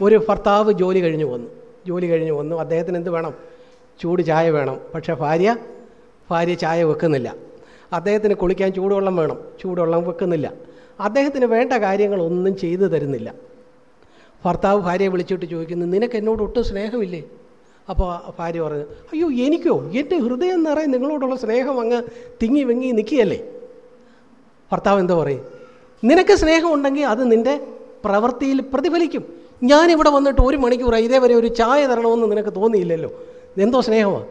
ഒരു ഭർത്താവ് ജോലി കഴിഞ്ഞു വന്നു. ജോലി കഴിഞ്ഞു വന്നു. അദ്ദേഹത്തിന് എന്ത് വേണം? ചൂട് ചായ വേണം. പക്ഷേ ഭാര്യ ഭാര്യ ചായ വെക്കുന്നില്ല. അദ്ദേഹത്തിന് കുളിക്കാൻ ചൂടുവെള്ളം വേണം. ചൂടുവെള്ളം വെക്കുന്നില്ല. അദ്ദേഹത്തിന് വേണ്ട കാര്യങ്ങളൊന്നും ചെയ്തു തരുന്നില്ല. ഭർത്താവ് ഭാര്യയെ വിളിച്ചിട്ട് ചോദിക്കുന്നു നിനക്ക് എന്നോട് ഒട്ടും സ്നേഹമില്ലേ? അപ്പോൾ ഭാര്യ പറഞ്ഞു അയ്യോ എനിക്കോ? എന്റെ ഹൃദയം നിറയെ നിങ്ങളോടുള്ള സ്നേഹം അങ്ങ് തിങ്ങി വെങ്ങി നിൽക്കുകയല്ലേ? ഭർത്താവ് എന്താ പറയും നിനക്ക് സ്നേഹമുണ്ടെങ്കിൽ അത് നിന്റെ പ്രവൃത്തിയിൽ പ്രതിഫലിക്കും. ഞാനിവിടെ വന്നിട്ട് ഒരു മണിക്കൂറായി ഇതേവരെ ഒരു ചായ തരണമെന്ന് നിനക്ക് തോന്നിയില്ലല്ലോ. എന്തോ സ്നേഹമാണ്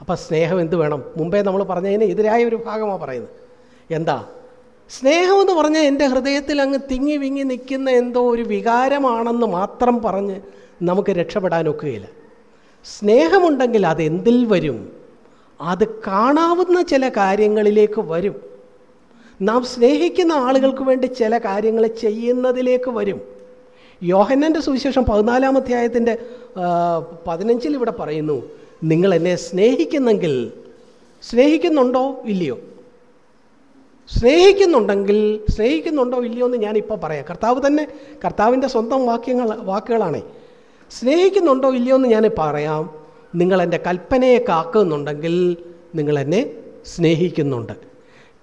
അപ്പം സ്നേഹം എന്ത് വേണം? മുമ്പേ നമ്മൾ പറഞ്ഞതിന് എതിരായ ഒരു ഭാഗമാണ് പറയുന്നത്. എന്താ? സ്നേഹമെന്ന് പറഞ്ഞാൽ എന്റെ ഹൃദയത്തിൽ അങ്ങ് തിങ്ങി വിങ്ങി നിൽക്കുന്ന എന്തോ ഒരു വികാരമാണെന്ന് മാത്രം പറഞ്ഞ് നമുക്ക് രക്ഷപ്പെടാനൊക്കുകയില്ല സ്നേഹമുണ്ടെങ്കിൽ അതെന്തിൽ വരും? അത് കാണാവുന്ന ചില കാര്യങ്ങളിലേക്ക് വരും. നാം സ്നേഹിക്കുന്ന ആളുകൾക്ക് വേണ്ടി ചില കാര്യങ്ങൾ ചെയ്യുന്നതിലേക്ക് വരും. യോഹന്നന്റെ സുവിശേഷം പതിനാലാം അധ്യായത്തിന്റെ പതിനഞ്ചിൽ ഇവിടെ പറയുന്നു നിങ്ങൾ എന്നെ സ്നേഹിക്കുന്നെങ്കിൽ സ്നേഹിക്കുന്നുണ്ടോ ഇല്ലയോ? സ്നേഹിക്കുന്നുണ്ടെങ്കിൽ സ്നേഹിക്കുന്നുണ്ടോ ഇല്ലയോ എന്ന് ഞാനിപ്പോൾ പറയാം. കർത്താവ് തന്നെ കർത്താവിന്റെ സ്വന്തം വാക്യങ്ങൾ വാക്കുകളാണേ. സ്നേഹിക്കുന്നുണ്ടോ ഇല്ലയോ എന്ന് ഞാൻ പറയാം. നിങ്ങൾ എന്റെ കൽപ്പനയെ കാക്കുന്നുണ്ടെങ്കിൽ നിങ്ങൾ എന്നെ സ്നേഹിക്കുന്നുണ്ട്.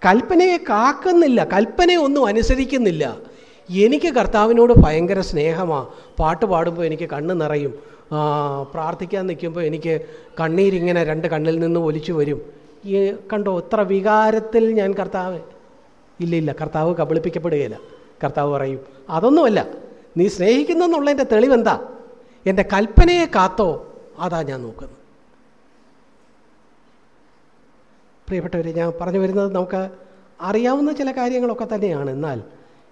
കൽപ്പനയെ കാക്കുന്നില്ല കൽപ്പനയൊന്നും അനുസരിക്കുന്നില്ല. എനിക്ക് കർത്താവിനോട് ഭയങ്കര സ്നേഹമാണ് പാട്ട് പാടുമ്പോൾ എനിക്ക് കണ്ണ് നിറയും. പ്രാർത്ഥിക്കാൻ നിൽക്കുമ്പോൾ എനിക്ക് കണ്ണീരിങ്ങനെ രണ്ട് കണ്ണിൽ നിന്ന് ഒലിച്ചു വരും. ഈ കണ്ടോ ഇത്ര വികാരത്തിൽ ഞാൻ കർത്താവ്. ഇല്ല ഇല്ല കർത്താവ് കബളിപ്പിക്കപ്പെടുകയില്ല. കർത്താവ് പറയും അതൊന്നുമല്ല. നീ സ്നേഹിക്കുന്നെന്നുള്ളതിന്റെ തെളിവെന്താ? എന്റെ കൽപ്പനയെ കാത്തോ. അതാ ഞാൻ നോക്കുന്നത്. പ്രിയപ്പെട്ടവരെ ഞാൻ പറഞ്ഞു വരുന്നത് നമുക്ക് അറിയാവുന്ന ചില കാര്യങ്ങളൊക്കെ തന്നെയാണ്. എന്നാൽ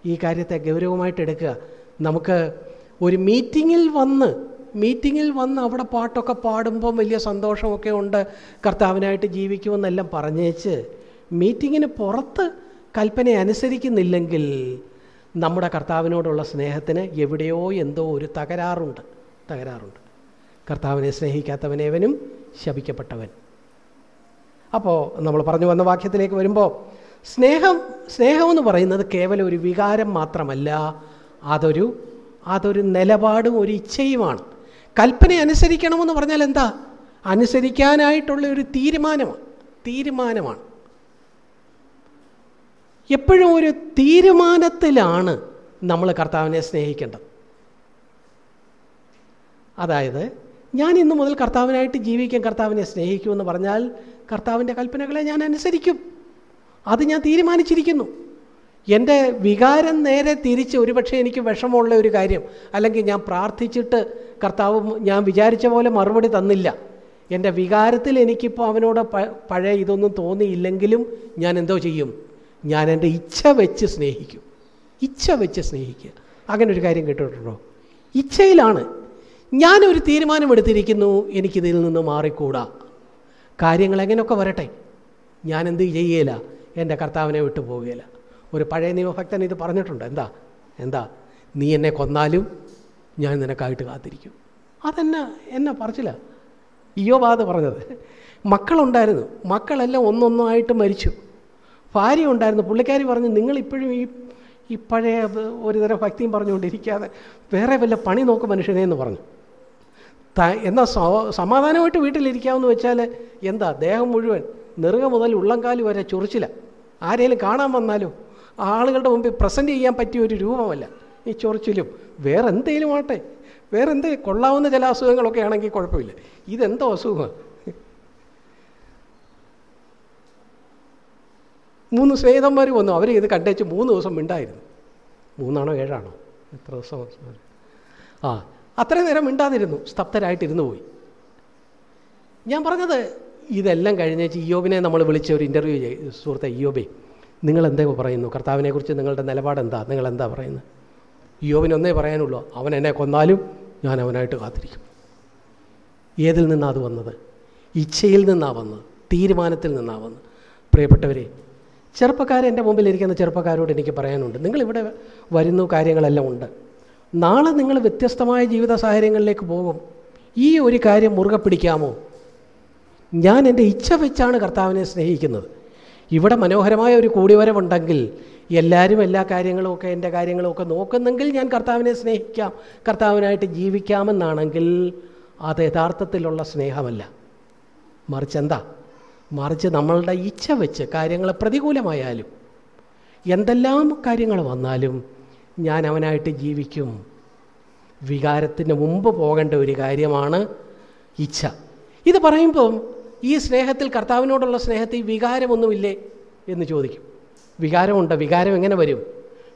ഈ കാര്യത്തെ ഗൗരവമായിട്ട് എടുക്കുക. നമുക്ക് ഒരു മീറ്റിങ്ങിൽ വന്ന് മീറ്റിങ്ങിൽ വന്ന് അവിടെ പാട്ടൊക്കെ പാടുമ്പം വലിയ സന്തോഷമൊക്കെ ഉണ്ട്. കർത്താവിനായിട്ട് ജീവിക്കുമെന്നെല്ലാം പറഞ്ഞേച്ച് മീറ്റിങ്ങിന് പുറത്ത് കൽപ്പന അനുസരിക്കുന്നില്ലെങ്കിൽ നമ്മുടെ കർത്താവിനോടുള്ള സ്നേഹത്തിന് എവിടെയോ എന്തോ ഒരു തകരാറുണ്ട്. തകരാറുണ്ട്. കർത്താവിനെ സ്നേഹിക്കാത്തവനേവനും ശപിക്കപ്പെട്ടവൻ. അപ്പോൾ നമ്മൾ പറഞ്ഞു വന്ന വാക്യത്തിലേക്ക് വരുമ്പോൾ സ്നേഹം സ്നേഹമെന്ന് പറയുന്നത് കേവലം ഒരു വികാരം മാത്രമല്ല അതൊരു അതൊരു നിലപാടും ഒരു ഇച്ഛയുമാണ്. കൽപ്പന അനുസരിക്കണമെന്ന് പറഞ്ഞാൽ എന്താ? അനുസരിക്കാനായിട്ടുള്ള ഒരു തീരുമാനമാണ് തീരുമാനമാണ്. എപ്പോഴും ഒരു തീരുമാനത്തിലാണ് നമ്മൾ കർത്താവിനെ സ്നേഹിക്കേണ്ടത്. അതായത് ഞാൻ ഇന്നു മുതൽ കർത്താവിനായിട്ട് ജീവിക്കാൻ കർത്താവിനെ സ്നേഹിക്കുമെന്ന് പറഞ്ഞാൽ കർത്താവിന്റെ കൽപ്പനകളെ ഞാൻ അനുസരിക്കും. അത് ഞാൻ തീരുമാനിച്ചിരിക്കുന്നു. എന്റെ വികാരം നേരെ തിരിച്ച് ഒരുപക്ഷെ എനിക്ക് വിഷമമുള്ള ഒരു കാര്യം അല്ലെങ്കിൽ ഞാൻ പ്രാർത്ഥിച്ചിട്ട് കർത്താവ് ഞാൻ വിചാരിച്ച പോലെ മറുപടി തന്നില്ല. എന്റെ വികാരത്തിൽ എനിക്കിപ്പോൾ അവനോട് പഴയ ഇതൊന്നും തോന്നിയില്ലെങ്കിലും ഞാൻ എന്തോ ചെയ്യും? ഞാൻ എന്റെ ഇച്ഛ വെച്ച് സ്നേഹിക്കും. ഇച്ഛ വെച്ച് സ്നേഹിക്കുക. അങ്ങനെ ഒരു കാര്യം കേട്ടിട്ടുണ്ടോ? ഇച്ഛയിലാണ്. ഞാനൊരു തീരുമാനമെടുത്തിരിക്കുന്നു എനിക്കിതിൽ നിന്ന് മാറിക്കൂടാ. കാര്യങ്ങൾ എങ്ങനെയൊക്കെ വരട്ടെ? ഞാൻ എന്ത് ചെയ്യേല? എന്റെ കർത്താവിനെ വിട്ടു പോവുകയില്ല. ഒരു പഴയ നിയമഭക്തൻ ഇത് പറഞ്ഞിട്ടുണ്ട്. എന്താ? എന്താ? നീ എന്നെ കൊന്നാലും ഞാൻ നിനക്കായിട്ട് കാത്തിരിക്കും. അതെന്നെ? എന്നെ പറച്ചില്ല ബാധ പറഞ്ഞത്. മക്കളുണ്ടായിരുന്നു. മക്കളെല്ലാം ഒന്നൊന്നായിട്ട് മരിച്ചു. ഭാര്യ ഉണ്ടായിരുന്നു. പുള്ളിക്കാരി പറഞ്ഞു നിങ്ങളിപ്പോഴും ഈ ഈ പഴയ ഒരുതരം ഭക്തിയും പറഞ്ഞുകൊണ്ടിരിക്കാതെ വേറെ വല്ല പണി നോക്കും മനുഷ്യനെ എന്ന് പറഞ്ഞു. ത എന്നാൽ സമാധാനമായിട്ട് വീട്ടിലിരിക്കാമെന്ന് വെച്ചാൽ എന്താ? ദേഹം മുഴുവൻ നെറുക മുതൽ ഉള്ളംകാലി വരെ ചൊറിച്ചില്ല ആരെങ്കിലും കാണാൻ വന്നാലോ ആളുകളുടെ മുമ്പിൽ പ്രസന്റ് ചെയ്യാൻ പറ്റിയ ഒരു രൂപമല്ല. ഈ ചൊറിച്ചിലും. വേറെ എന്തെങ്കിലും ആട്ടെ വേറെ എന്ത് കൊള്ളാവുന്ന ചില അസുഖങ്ങളൊക്കെ ആണെങ്കിൽ കുഴപ്പമില്ല. ഇതെന്തോ അസുഖമാണ് മൂന്ന് സ്നേഹിതന്മാർ വന്നു. അവർ ഇത് കണ്ടേച്ച് മൂന്ന് ദിവസം മിണ്ടായിരുന്നു. മൂന്നാണോ ഏഴാണോ? എത്ര ദിവസം ആ അത്രയും നേരം മിണ്ടാതിരുന്നു. സ്തബ്ധരായിട്ടിരുന്നു പോയി. ഞാൻ പറഞ്ഞത് ഇതെല്ലാം കഴിഞ്ഞേച്ച് ഇയോബിനെ നമ്മൾ വിളിച്ച് ഒരു ഇന്റർവ്യൂ ചെയ്തു സുഹൃത്തെ ഇയോബെ നിങ്ങൾ എന്തേ പറയുന്നു? കർത്താവിനെക്കുറിച്ച് നിങ്ങളുടെ നിലപാടെന്താ? നിങ്ങൾ എന്താ പറയുന്നത് ഇയോബിനൊന്നേ പറയാനുള്ളൂ. അവൻ എന്നെ കൊന്നാലും ഞാൻ അവനായിട്ട് കാത്തിരിക്കും. ഏതിൽ നിന്നാണ് അത് വന്നത്? ഇച്ഛയിൽ നിന്നാണ് വന്നത്? തീരുമാനത്തിൽ നിന്നാണ് വന്നത്? പ്രിയപ്പെട്ടവരെ ചെറുപ്പക്കാരെ എന്റെ മുമ്പിൽ ഇരിക്കുന്ന ചെറുപ്പക്കാരോട് എനിക്ക് പറയാനുണ്ട്. നിങ്ങളിവിടെ വരുന്നു കാര്യങ്ങളെല്ലാം ഉണ്ട്. നാളെ നിങ്ങൾ വ്യത്യസ്തമായ ജീവിത സാഹചര്യങ്ങളിലേക്ക് പോകും. ഈ ഒരു കാര്യം മുറുകെ പിടിക്കാമോ? ഞാൻ എന്റെ ഇച്ഛ വെച്ചാണ് കർത്താവിനെ സ്നേഹിക്കുന്നത്. ഇവിടെ മനോഹരമായ ഒരു കൂടിവരവുണ്ടെങ്കിൽ എല്ലാവരും എല്ലാ കാര്യങ്ങളുമൊക്കെ എന്റെ കാര്യങ്ങളുമൊക്കെ നോക്കുന്നെങ്കിൽ ഞാൻ കർത്താവിനെ സ്നേഹിക്കാം. കർത്താവിനായിട്ട് ജീവിക്കാമെന്നാണെങ്കിൽ അത് യഥാർത്ഥത്തിലുള്ള സ്നേഹമല്ല. മറിച്ച് എന്താ? മറിച്ച് നമ്മളുടെ ഇച്ഛ വെച്ച് കാര്യങ്ങൾ പ്രതികൂലമായാലും എന്തെല്ലാം കാര്യങ്ങൾ വന്നാലും ഞാൻ അവനായിട്ട് ജീവിക്കും. വികാരത്തിന് മുമ്പ് പോകേണ്ട ഒരു കാര്യമാണ് ഇച്ഛ. ഇത് പറയുമ്പം ഈ സ്നേഹത്തിൽ കർത്താവിനോടുള്ള സ്നേഹത്തിൽ വികാരമൊന്നുമില്ലേ എന്ന് ചോദിക്കും. വികാരമുണ്ട്? വികാരം എങ്ങനെ വരും?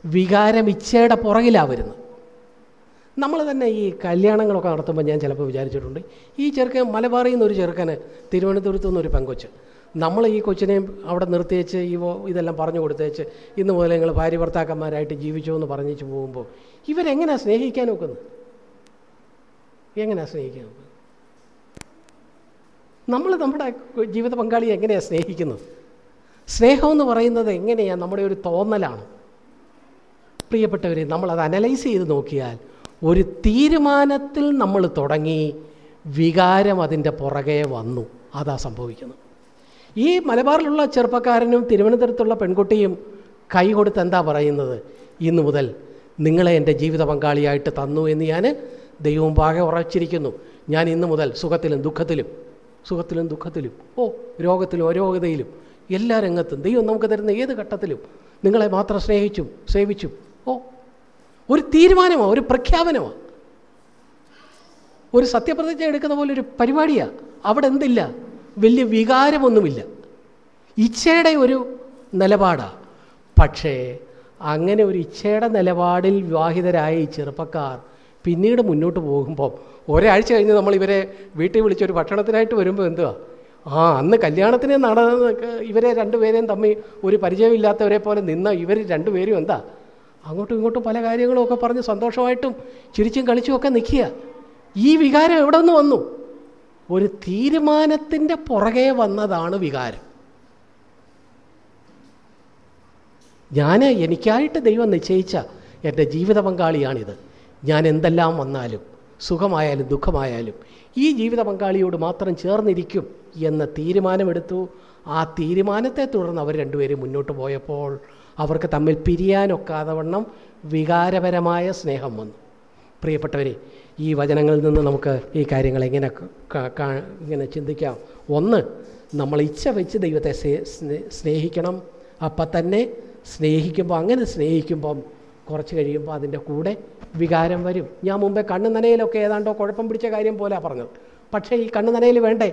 വികാരം ഇച്ഛയുടെ പുറകിലാണ് വരുന്നത്. നമ്മൾ തന്നെ ഈ കല്യാണങ്ങളൊക്കെ നടത്തുമ്പോൾ ഞാൻ ചിലപ്പോൾ വിചാരിച്ചിട്ടുണ്ട്. ഈ ചെറുക്കൻ മലബാറിൽ നിന്നൊരു ചെറുക്കന് തിരുവനന്തപുരത്തു നിന്നൊരു പെങ്കൊച്ച്. നമ്മൾ ഈ കൊച്ചിനെയും അവിടെ നിർത്തിയേച്ച് ഈ ഇതെല്ലാം പറഞ്ഞു കൊടുത്തേച്ച് ഇന്ന് മുതൽ നിങ്ങൾ ഭാര്യ ഭർത്താക്കന്മാരായിട്ട് ജീവിച്ചു എന്ന് പറഞ്ഞിച്ച് പോകുമ്പോൾ ഇവരെങ്ങനെയാണ് സ്നേഹിക്കാൻ നോക്കുന്നത്? എങ്ങനെയാണ് സ്നേഹിക്കാൻ നോക്കുന്നത്? നമ്മൾ നമ്മുടെ ജീവിത പങ്കാളിയെ എങ്ങനെയാണ് സ്നേഹിക്കുന്നത്? സ്നേഹമെന്ന് പറയുന്നത് എങ്ങനെയാണ് നമ്മുടെ ഒരു തോന്നലാണ്? പ്രിയപ്പെട്ടവരെ നമ്മളത് അനലൈസ് ചെയ്ത് നോക്കിയാൽ ഒരു തീരുമാനത്തിൽ നമ്മൾ തുടങ്ങി വികാരം അതിന്റെ പുറകെ വന്നു. അതാ സംഭവിക്കുന്നു ഈ മലബാറിലുള്ള ചെറുപ്പക്കാരനും തിരുവനന്തപുരത്തുള്ള പെൺകുട്ടിയും കൈ കൊടുത്ത് എന്താ പറയുന്നത്? ഇന്നു മുതൽ നിങ്ങളെ എന്റെ ജീവിത പങ്കാളിയായിട്ട് തന്നു എന്ന് ഞാൻ ദൈവം പാകെ ഉറച്ചിരിക്കുന്നു. ഞാൻ ഇന്നു മുതൽ സുഖത്തിലും ദുഃഖത്തിലും സുഖത്തിലും ദുഃഖത്തിലും ഓ രോഗത്തിലും അരോഗതയിലും എല്ലാ രംഗത്തും ദൈവം നമുക്ക് തരുന്ന ഏത് ഘട്ടത്തിലും നിങ്ങളെ മാത്രം സ്നേഹിച്ചും സേവിച്ചും ഓ ഒരു തീരുമാനമാണ് ഒരു പ്രഖ്യാപനമാണ് ഒരു സത്യപ്രതിജ്ഞ എടുക്കുന്ന പോലെ ഒരു പരിപാടിയാണ് അവിടെ എന്തില്ല? വലിയ വികാരമൊന്നുമില്ല. ഇച്ഛയുടെ ഒരു നിലപാടാണ് പക്ഷേ അങ്ങനെ ഒരു ഇച്ഛയുടെ നിലപാടിൽ വിവാഹിതരായ ഈ ചെറുപ്പക്കാർ പിന്നീട് മുന്നോട്ട് പോകുമ്പോൾ ഒരാഴ്ച കഴിഞ്ഞ് നമ്മൾ ഇവരെ വീട്ടിൽ വിളിച്ചൊരു ഭക്ഷണത്തിനായിട്ട് വരുമ്പോൾ എന്തുവാ? ആ അന്ന് കല്യാണത്തിന് നടന്ന ഇവരെ രണ്ടുപേരെയും തമ്മിൽ ഒരു പരിചയമില്ലാത്തവരെ പോലെ നിന്ന ഇവർ രണ്ടുപേരും എന്താ? അങ്ങോട്ടും ഇങ്ങോട്ടും പല കാര്യങ്ങളും ഒക്കെ പറഞ്ഞ് സന്തോഷമായിട്ടും ചിരിച്ചും കളിച്ചും ഒക്കെ നിൽക്കുക. ഈ വികാരം എവിടെ നിന്ന് വന്നു? ഒരു തീരുമാനത്തിന്റെ പുറകെ വന്നതാണ് വികാരം. ഞാൻ എനിക്കായിട്ട് ദൈവം നിശ്ചയിച്ച എന്റെ ജീവിത പങ്കാളിയാണിത്. ഞാൻ എന്തെല്ലാം വന്നാലും സുഖമായാലും ദുഃഖമായാലും ഈ ജീവിത പങ്കാളിയോട് മാത്രം ചേർന്നിരിക്കും എന്ന തീരുമാനമെടുത്തു. ആ തീരുമാനത്തെ തുടർന്ന് അവർ രണ്ടുപേരും മുന്നോട്ട് പോയപ്പോൾ അവർക്ക് തമ്മിൽ പിരിയാനൊക്കാതെ വണ്ണം വികാരപരമായ സ്നേഹം വന്നു. പ്രിയപ്പെട്ടവരെ ഈ വചനങ്ങളിൽ നിന്ന് നമുക്ക് ഈ കാര്യങ്ങൾ എങ്ങനെ ഇങ്ങനെ ചിന്തിക്കാം? ഒന്ന് നമ്മൾ ഇച്ഛ വെച്ച് ദൈവത്തെ സ്നേ- സ്നേ- സ്നേഹിക്കണം. അപ്പം തന്നെ സ്നേഹിക്കുമ്പോൾ അങ്ങനെ സ്നേഹിക്കുമ്പം കുറച്ച് കഴിയുമ്പോൾ അതിന്റെ കൂടെ വികാരം വരും. ഞാൻ മുമ്പേ കണ്ണു നനയിലൊക്കെ ഏതാണ്ടോ കുഴപ്പം പിടിച്ച കാര്യം പോലെ പറഞ്ഞത്. പക്ഷേ ഈ കണ്ണു നനയിൽ വേണ്ടേ?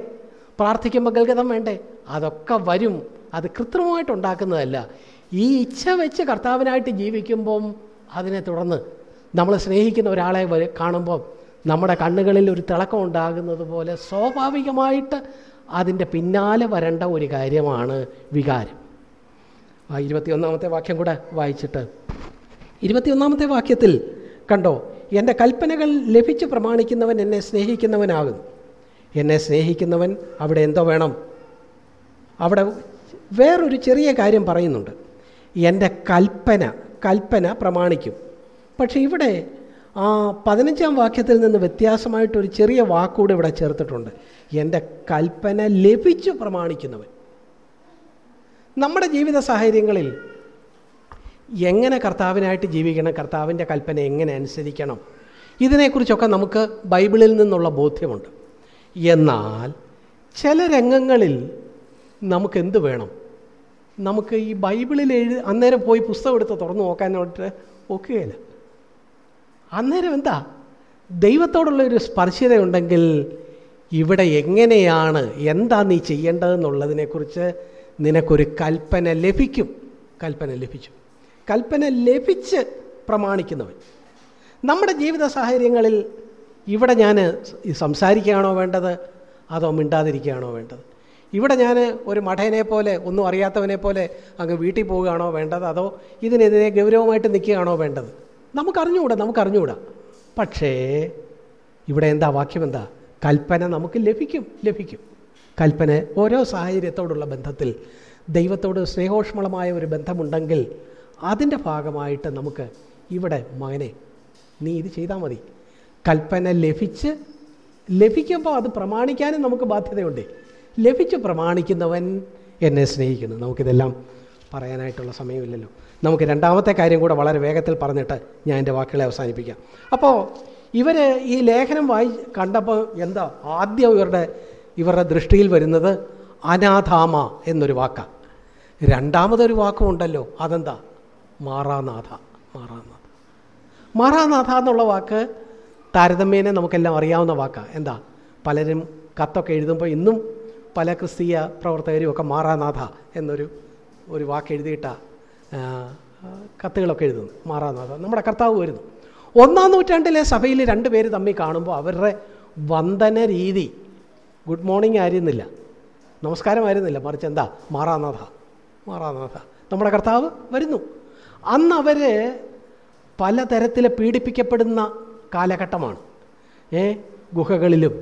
പ്രാർത്ഥിക്കുമ്പോൾ ഗൽഗതം വേണ്ടേ? അതൊക്കെ വരും. അത് കൃത്രിമമായിട്ടുണ്ടാക്കുന്നതല്ല ഈ ഇച്ഛ വെച്ച് കർത്താവിനായിട്ട് ജീവിക്കുമ്പം അതിനെ തുടർന്ന് നമ്മൾ സ്നേഹിക്കുന്ന ഒരാളെ കാണുമ്പോൾ നമ്മുടെ കണ്ണുകളിൽ ഒരു തിളക്കം ഉണ്ടാകുന്നത് പോലെ സ്വാഭാവികമായിട്ട് അതിന്റെ പിന്നാലെ വരേണ്ട ഒരു കാര്യമാണ് വികാരം. ഇരുപത്തിയൊന്നാമത്തെ വാക്യം കൂടെ വായിച്ചിട്ട് ഇരുപത്തിയൊന്നാമത്തെ വാക്യത്തിൽ കണ്ടോ എന്റെ കൽപ്പനകൾ ലഭിച്ച് പ്രമാണിക്കുന്നവൻ എന്നെ സ്നേഹിക്കുന്നവനാകും എന്നെ സ്നേഹിക്കുന്നവൻ അവിടെ എന്തോ വേണം? അവിടെ വേറൊരു ചെറിയ കാര്യം പറയുന്നുണ്ട്. എന്റെ കൽപ്പന കൽപ്പന പ്രമാണിക്കും. പക്ഷേ ഇവിടെ ആ പതിനഞ്ചാം വാക്യത്തിൽ നിന്ന് വ്യത്യാസമായിട്ടൊരു ചെറിയ വാക്കുകൂടെ ഇവിടെ ചേർത്തിട്ടുണ്ട്. എന്റെ കൽപ്പന ലഭിച്ചു പ്രമാണിക്കുന്നവൻ. നമ്മുടെ ജീവിത സാഹചര്യങ്ങളിൽ എങ്ങനെ കർത്താവിനായിട്ട് ജീവിക്കണം കർത്താവിന്റെ കൽപ്പന എങ്ങനെ അനുസരിക്കണം? ഇതിനെക്കുറിച്ചൊക്കെ നമുക്ക് ബൈബിളിൽ നിന്നുള്ള ബോധ്യമുണ്ട്. എന്നാൽ ചില രംഗങ്ങളിൽ നമുക്ക് എന്ത് വേണം? നമുക്ക് ഈ ബൈബിളിൽ എഴു അന്നേരം പോയി പുസ്തകം എടുത്ത് തുറന്നു നോക്കാനോട്ട് ഒക്കുകയില്ല. അന്നേരം എന്താ? ദൈവത്തോടുള്ള ഒരു സ്പർശതയുണ്ടെങ്കിൽ ഇവിടെ എങ്ങനെയാണ് എന്താ നീ ചെയ്യേണ്ടതെന്നുള്ളതിനെക്കുറിച്ച് നിനക്കൊരു കൽപ്പന ലഭിക്കും. കൽപ്പന ലഭിച്ചു. കൽപ്പന ലഭിച്ച് പ്രമാണിക്കുന്നവൻ. നമ്മുടെ ജീവിത സാഹചര്യങ്ങളിൽ ഇവിടെ ഞാൻ സംസാരിക്കുകയാണോ വേണ്ടത്? അതോ മിണ്ടാതിരിക്കുകയാണോ വേണ്ടത്? ഇവിടെ ഞാൻ ഒരു മഠയനെ പോലെ ഒന്നും അറിയാത്തവനെ പോലെ അങ്ങ് വീട്ടിൽ പോവുകയാണോ വേണ്ടത്? അതോ ഇതിനെതിരെ ഗൗരവമായിട്ട് നിൽക്കുകയാണോ വേണ്ടത്? നമുക്കറിഞ്ഞുകൂടാ നമുക്കറിഞ്ഞുകൂടാ പക്ഷേ ഇവിടെ എന്താ വാക്യം എന്താ? കൽപ്പന നമുക്ക് ലഭിക്കും ലഭിക്കും. കൽപ്പന ഓരോ സാഹചര്യത്തോടുള്ള ബന്ധത്തിൽ ദൈവത്തോട് സ്നേഹോഷ്മളമായ ഒരു ബന്ധമുണ്ടെങ്കിൽ അതിന്റെ ഭാഗമായിട്ട് നമുക്ക് ഇവിടെ മകനെ നീ ഇത് ചെയ്താൽ മതി. കൽപ്പന ലഭിച്ച് ലഭിക്കുമ്പോൾ അത് പ്രമാണിക്കാനും നമുക്ക് ബാധ്യതയുണ്ട്. ലഭിച്ച് പ്രമാണിക്കുന്നവൻ എന്നെ സ്നേഹിക്കുന്നു. നമുക്കിതെല്ലാം പറയാനായിട്ടുള്ള സമയമില്ലല്ലോ. നമുക്ക് രണ്ടാമത്തെ കാര്യം കൂടെ വളരെ വേഗത്തിൽ പറഞ്ഞിട്ട് ഞാൻ എന്റെ വാക്കുകളെ അവസാനിപ്പിക്കാം. അപ്പോൾ ഇവർ ഈ ലേഖനം വായി കണ്ടപ്പോൾ എന്താ ആദ്യം ഇവരുടെ ഇവരുടെ ദൃഷ്ടിയിൽ വരുന്നത് അനാഥാമ എന്നൊരു വാക്കാണ് രണ്ടാമതൊരു വാക്കുമുണ്ടല്ലോ അതെന്താ? മാറാനാഥ മാറാനാഥ. മാറാനാഥ എന്നുള്ള വാക്ക് താരതമ്യേന നമുക്കെല്ലാം അറിയാവുന്ന വാക്കാണ് എന്താ? പലരും കത്തൊക്കെ എഴുതുമ്പോൾ ഇന്നും പല ക്രിസ്തീയ പ്രവർത്തകരും ഒക്കെ മാറാനാഥ എന്നൊരു ഒരു വാക്ക് എഴുതിയിട്ട കത്തുകളൊക്കെ എഴുതുന്നു മാറാനാഥ. നമ്മുടെ കർത്താവ് വരുന്നു. ഒന്നാം നൂറ്റാണ്ടിലെ സഭയിൽ രണ്ട് പേര് തമ്മിൽ കാണുമ്പോൾ അവരുടെ വന്ദന രീതി ഗുഡ് മോർണിംഗ് ആയിരുന്നില്ല. നമസ്കാരമായിരുന്നില്ല മറിച്ച് എന്താ? മാറാനാഥ. മാറാനാഥ. നമ്മുടെ കർത്താവ് വരുന്നു. അന്ന് അവർ പലതരത്തിൽ പീഡിപ്പിക്കപ്പെടുന്ന കാലഘട്ടമാണ്. ഏ ഗുഹകളിലും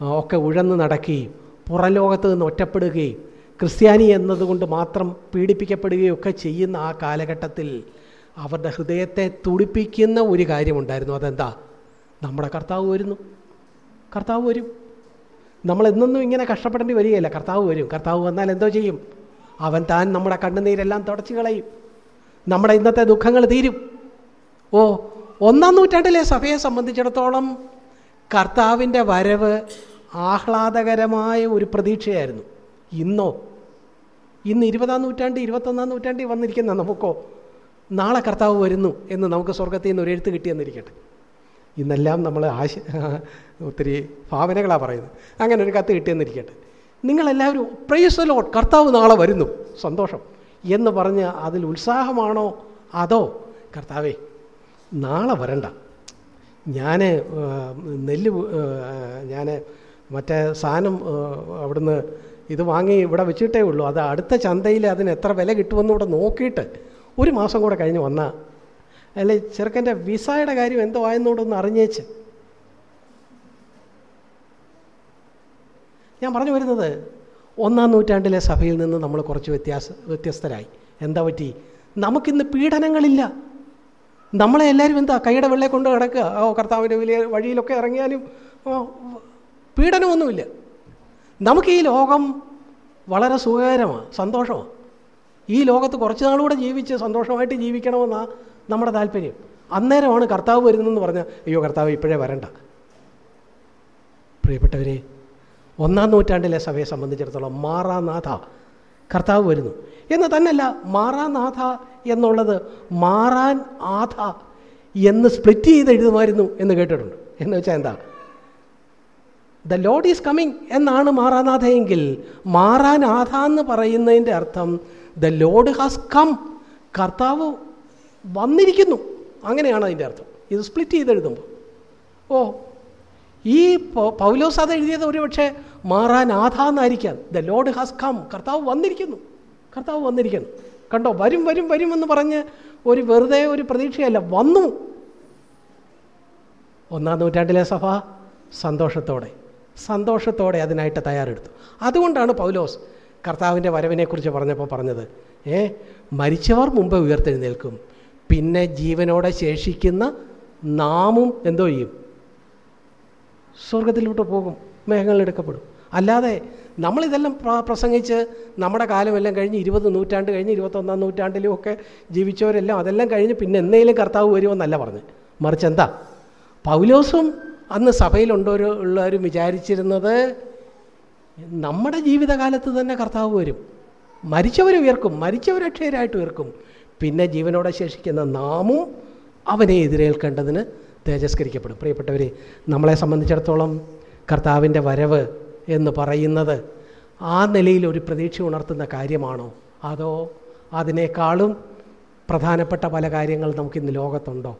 ഒക്കെ ഉഴന്ന് നടക്കുകയും പുറം ലോകത്ത് നിന്ന് ഒറ്റപ്പെടുകയും ക്രിസ്ത്യാനി എന്നതുകൊണ്ട് മാത്രം പീഡിപ്പിക്കപ്പെടുകയും ഒക്കെ ചെയ്യുന്ന ആ കാലഘട്ടത്തിൽ അവരുടെ ഹൃദയത്തെ തുടിപ്പിക്കുന്ന ഒരു കാര്യമുണ്ടായിരുന്നു. അതെന്താ? നമ്മുടെ കർത്താവ് വരുന്നു. കർത്താവ് വരും. നമ്മൾ എന്നൊന്നും ഇങ്ങനെ കഷ്ടപ്പെടേണ്ടി വരികയില്ല. കർത്താവ് വരും. കർത്താവ് വന്നാൽ എന്തോ ചെയ്യും? അവൻ താൻ നമ്മുടെ കണ്ണുനീരെല്ലാം തുടച്ചു കളയും. നമ്മുടെ ഇന്നത്തെ ദുഃഖങ്ങൾ തീരും. ഓ ഒന്നാം നൂറ്റാണ്ടിലെ സഭയെ സംബന്ധിച്ചിടത്തോളം കർത്താവിന്റെ വരവ് ആഹ്ലാദകരമായ ഒരു പ്രതീക്ഷയായിരുന്നു. ഇന്നോ? ഇന്ന് ഇരുപതാം നൂറ്റാണ്ട് ഇരുപത്തൊന്നാം നൂറ്റാണ്ടിൽ വന്നിരിക്കുന്ന നമുക്കോ? നാളെ കർത്താവ് വരുന്നു എന്ന് നമുക്ക് സ്വർഗത്തിൽ നിന്ന് ഒരു എഴുത്ത് കിട്ടിയെന്നിരിക്കട്ടെ. ഇന്നെല്ലാം നമ്മൾ ആശ ഒത്തിരി ഭാവനകളാണ് പറയുന്നത്. അങ്ങനെ ഒരു കത്ത് കിട്ടിയെന്നിരിക്കട്ടെ. നിങ്ങളെല്ലാവരും പ്രൈസ് ലോട്ട് കർത്താവ് നാളെ വരുന്നു. സന്തോഷം. എന്ന് പറഞ്ഞ് അതിൽ ഉത്സാഹമാണോ? അതോ കർത്താവേ നാളെ വരണ്ട. ഞാൻ നെല്ല് ഞാൻ മറ്റേ സാധനം അവിടുന്ന് ഇത് വാങ്ങി ഇവിടെ വെച്ചിട്ടേ ഉള്ളൂ. അത് അടുത്ത ചന്തയിൽ അതിന് എത്ര വില കിട്ടുമെന്ന് ഇവിടെ നോക്കിയിട്ട് ഒരു മാസം കൂടെ കഴിഞ്ഞ് വന്നാൽ അല്ലെ ചെറുക്കന്റെ വിസയുടെ കാര്യം എന്തോ ആയെന്നോടൊന്ന് അറിഞ്ഞേച്ച്. ഞാൻ പറഞ്ഞു വരുന്നത് ഒന്നാം നൂറ്റാണ്ടിലെ സഭയിൽ നിന്ന് നമ്മൾ കുറച്ച് വ്യത്യാസ വ്യത്യസ്തരായി. എന്താ പറ്റി? നമുക്കിന്ന് പീഡനങ്ങളില്ല. നമ്മളെ എല്ലാവരും എന്താ കൈയുടെ വെള്ളയെ കൊണ്ട് കിടക്കുക ഓ കർത്താവിന്റെ വലിയ വഴിയിലൊക്കെ ഇറങ്ങിയാലും പീഡനമൊന്നുമില്ല. നമുക്ക് ഈ ലോകം വളരെ സുഖകരമാണ് സന്തോഷമാണ്. ഈ ലോകത്ത് കുറച്ച് നാളുകൂടെ ജീവിച്ച് സന്തോഷമായിട്ട് ജീവിക്കണമെന്നാണ് നമ്മുടെ താല്പര്യം. അന്നേരമാണ് കർത്താവ് വരുന്നതെന്ന് പറഞ്ഞാൽ അയ്യോ കർത്താവ് ഇപ്പോഴേ വരണ്ട. പ്രിയപ്പെട്ടവരെ ഒന്നാം നൂറ്റാണ്ടിലെ സഭയെ സംബന്ധിച്ചിടത്തോളം മാറാനാഥ കർത്താവ് വരുന്നു. എന്ന് തന്നെയല്ല മാറാനാഥ എന്നുള്ളത് മാറാൻ ആഥ എന്ന് സ്പ്ലിറ്റ് ചെയ്ത് എഴുതുമായിരുന്നു എന്ന് കേട്ടിട്ടുണ്ട്. എന്ന് വെച്ചാൽ എന്താ? ദ ലോഡ് ഈസ് കമ്മിങ് എന്നാണ് മാറാനാഥയെങ്കിൽ ആഥ എന്ന് പറയുന്നതിന്റെ അർത്ഥം ദ ലോഡ് ഹാസ് കം കർത്താവ് വന്നിരിക്കുന്നു. അങ്ങനെയാണ് അതിന്റെ അർത്ഥം. ഇത് സ്പ്ലിറ്റ് ചെയ്ത് എഴുതുമ്പോൾ. ഓ ഈ പൗലോസ് അത് എഴുതിയത് ഒരുപക്ഷെ മാറാൻ ആധാന്നായിരിക്കാം ദ ലോഡ് ഹാസ് കം കർത്താവ് വന്നിരിക്കുന്നു. കർത്താവ് വന്നിരിക്കുന്നു. കണ്ടോ? വരും വരും വരും എന്ന് പറഞ്ഞ് ഒരു വെറുതെ ഒരു പ്രതീക്ഷയല്ല. വന്നു. ഒന്നാം നൂറ്റാണ്ടിലെ സഭ സന്തോഷത്തോടെ സന്തോഷത്തോടെ അതിനായിട്ട് തയ്യാറെടുത്തു. അതുകൊണ്ടാണ് പൗലോസ് കർത്താവിന്റെ വരവിനെക്കുറിച്ച് പറഞ്ഞപ്പോൾ പറഞ്ഞത് ഏ മരിച്ചവർ മുമ്പ് ഉയർത്തെഴുന്നേൽക്കും. പിന്നെ ജീവനോടെ ശേഷിക്കുന്ന നാമും എന്തോ ചെയ്യും? സ്വർഗത്തിലോട്ട് പോകും മേഘങ്ങളെടുക്കപ്പെടും അല്ലാതെ നമ്മളിതെല്ലാം പ്രസംഗിച്ച് നമ്മുടെ കാലമെല്ലാം കഴിഞ്ഞ് ഇരുപത് നൂറ്റാണ്ട് കഴിഞ്ഞ് ഇരുപത്തൊന്നാം നൂറ്റാണ്ടിലും ഒക്കെ ജീവിച്ചവരെല്ലാം അതെല്ലാം കഴിഞ്ഞ് പിന്നെ എന്തെങ്കിലും കർത്താവ് വരുമെന്നല്ല പറഞ്ഞ്. മറിച്ച് എന്താ? പൗലോസും അന്ന് സഭയിലുണ്ടോ ഉള്ളവരും വിചാരിച്ചിരുന്നത് നമ്മുടെ ജീവിതകാലത്ത് തന്നെ കർത്താവ് വരും. മരിച്ചവർ ഉയർക്കും മരിച്ചവർ അക്ഷയരായിട്ട് ഉയർക്കും. പിന്നെ ജീവനോടെ ശേഷിക്കുന്ന നാമും അവനെ എതിരേൽക്കേണ്ടതിന് തേജസ്കരിക്കപ്പെടും. പ്രിയപ്പെട്ടവർ നമ്മളെ സംബന്ധിച്ചിടത്തോളം കർത്താവിന്റെ വരവ് എന്ന് പറയുന്നത് ആ നിലയിൽ ഒരു പ്രതീക്ഷ ഉണർത്തുന്ന കാര്യമാണോ? അതോ അതിനേക്കാളും പ്രധാനപ്പെട്ട പല കാര്യങ്ങൾ നമുക്കിന്ന് ലോകത്തുണ്ടോ?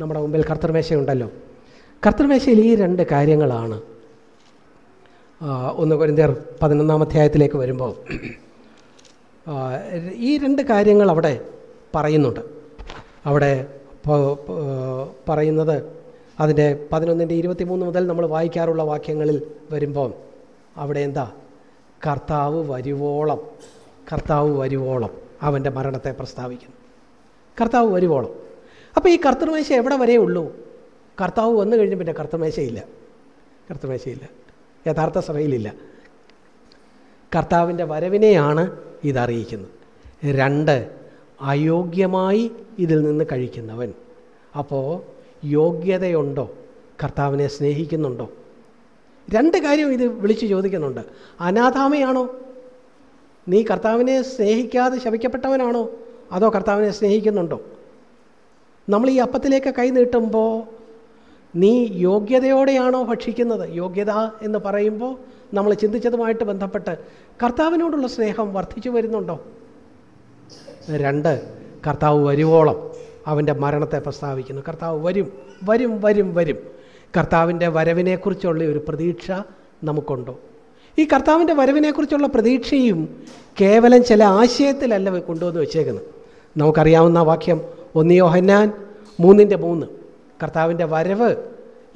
നമ്മുടെ മുമ്പിൽ കർത്തൃമേശയുണ്ടല്ലോ. കർത്തൃമേശയിൽ ഈ രണ്ട് കാര്യങ്ങളാണ്. ഒന്ന് കൊരിന്തിയർ പതിനൊന്നാം അധ്യായത്തിലേക്ക് വരുമ്പോൾ ഈ രണ്ട് കാര്യങ്ങൾ അവിടെ പറയുന്നുണ്ട്. അവിടെ പറയുന്നത്. അതിന്റെ പതിനൊന്നിന്റെ ഇരുപത്തി മൂന്ന് മുതൽ നമ്മൾ വായിക്കാറുള്ള വാക്യങ്ങളിൽ വരുമ്പോൾ അവിടെ എന്താ? കർത്താവ് വരുവോളം. കർത്താവ് വരുവോളം അവന്റെ മരണത്തെ പ്രസ്താവിക്കുന്നു. കർത്താവ് വരുവോളം. അപ്പോൾ ഈ കർത്തൃമേശ എവിടെ വരെ ഉള്ളൂ? കർത്താവ് വന്നു കഴിഞ്ഞ് പിന്നെ കർത്തമേശയില്ല. കർത്തമേശയില്ല. യഥാർത്ഥ സഭയിലില്ല. കർത്താവിന്റെ വരവിനെയാണ് ഇതറിയിക്കുന്നത്. രണ്ട് അയോഗ്യമായി ഇതിൽ നിന്ന് കഴിക്കുന്നവൻ. അപ്പോൾ യോഗ്യതയുണ്ടോ? കർത്താവിനെ സ്നേഹിക്കുന്നുണ്ടോ? രണ്ട് കാര്യം ഇത് വിളിച്ച് ചോദിക്കുന്നുണ്ട്. അനാഥാമയാണോ? നീ കർത്താവിനെ സ്നേഹിക്കാതെ ശവിക്കപ്പെട്ടവനാണോ അതോ കർത്താവിനെ സ്നേഹിക്കുന്നുണ്ടോ? നമ്മൾ ഈ അപ്പത്തിലേക്ക് കൈ നീട്ടുമ്പോൾ നീ യോഗ്യതയോടെയാണോ ഭക്ഷിക്കുന്നത്? യോഗ്യത എന്ന് പറയുമ്പോൾ നമ്മൾ ചിന്തിച്ചതുമായിട്ട് ബന്ധപ്പെട്ട് കർത്താവിനോടുള്ള സ്നേഹം വർദ്ധിച്ചു വരുന്നുണ്ടോ? രണ്ട് കർത്താവ് വരുവോളം അവന്റെ മരണത്തെ പ്രസ്താവിക്കുന്നു. കർത്താവ് വരും വരും വരും വരും. കർത്താവിന്റെ വരവിനെക്കുറിച്ചുള്ള ഒരു പ്രതീക്ഷ നമുക്കുണ്ടോ? ഈ കർത്താവിന്റെ വരവിനെക്കുറിച്ചുള്ള പ്രതീക്ഷയും കേവലം ചില ആശയത്തിലല്ല കൊണ്ടുവന്ന് വെച്ചേക്കുന്നത്. നമുക്കറിയാവുന്ന വാക്യം ഒന്നിയോ ഹന്നാൻ മൂന്നിന്റെ മൂന്ന്. കർത്താവിന്റെ വരവ്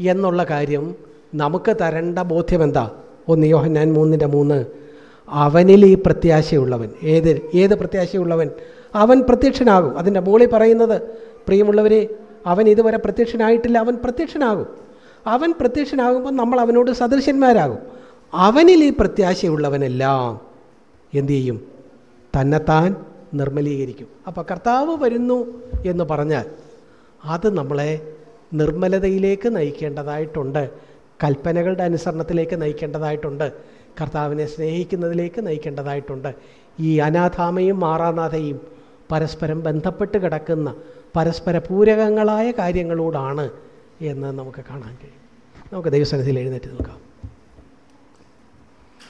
എന്നുള്ള കാര്യം നമുക്ക് തരേണ്ട ബോധ്യം എന്താ? ഒന്നിയോ യോഹന്നാൻ മൂന്നിന്റെ മൂന്ന്. അവനിൽ ഈ പ്രത്യാശയുള്ളവൻ. ഏത് ഏത് പ്രത്യാശയുള്ളവൻ? അവൻ പ്രത്യക്ഷനാകും. അതിന്റെ മുകളിൽ പറയുന്നത് പ്രിയമുള്ളവരെ അവൻ ഇതുവരെ പ്രത്യക്ഷനായിട്ടില്ല അവൻ പ്രത്യക്ഷനാകും. അവൻ പ്രത്യക്ഷനാകുമ്പോൾ നമ്മൾ അവനോട് സദൃശന്മാരാകും. അവനിൽ ഈ പ്രത്യാശയുള്ളവനെല്ലാം എന്തു ചെയ്യും? തന്നെത്താൻ നിർമ്മലീകരിക്കും. അപ്പോൾ കർത്താവ് വരുന്നു എന്ന് പറഞ്ഞാൽ അത് നമ്മളെ നിർമ്മലതയിലേക്ക് നയിക്കേണ്ടതായിട്ടുണ്ട്. കൽപ്പനകളുടെ അനുസരണത്തിലേക്ക് നയിക്കേണ്ടതായിട്ടുണ്ട്. കർത്താവിനെ സ്നേഹിക്കുന്നതിലേക്ക് നയിക്കേണ്ടതായിട്ടുണ്ട്. ഈ അനാഥാമയും മാറാനാഥയും പരസ്പരം ബന്ധപ്പെട്ട് കിടക്കുന്ന പരസ്പര പൂരകങ്ങളായ കാര്യങ്ങളോടാണ് എന്ന് നമുക്ക് കാണാൻ കഴിയും. നമുക്ക് ദൈവസന്നിധിയിൽ എഴുന്നേറ്റ് നിൽക്കാം.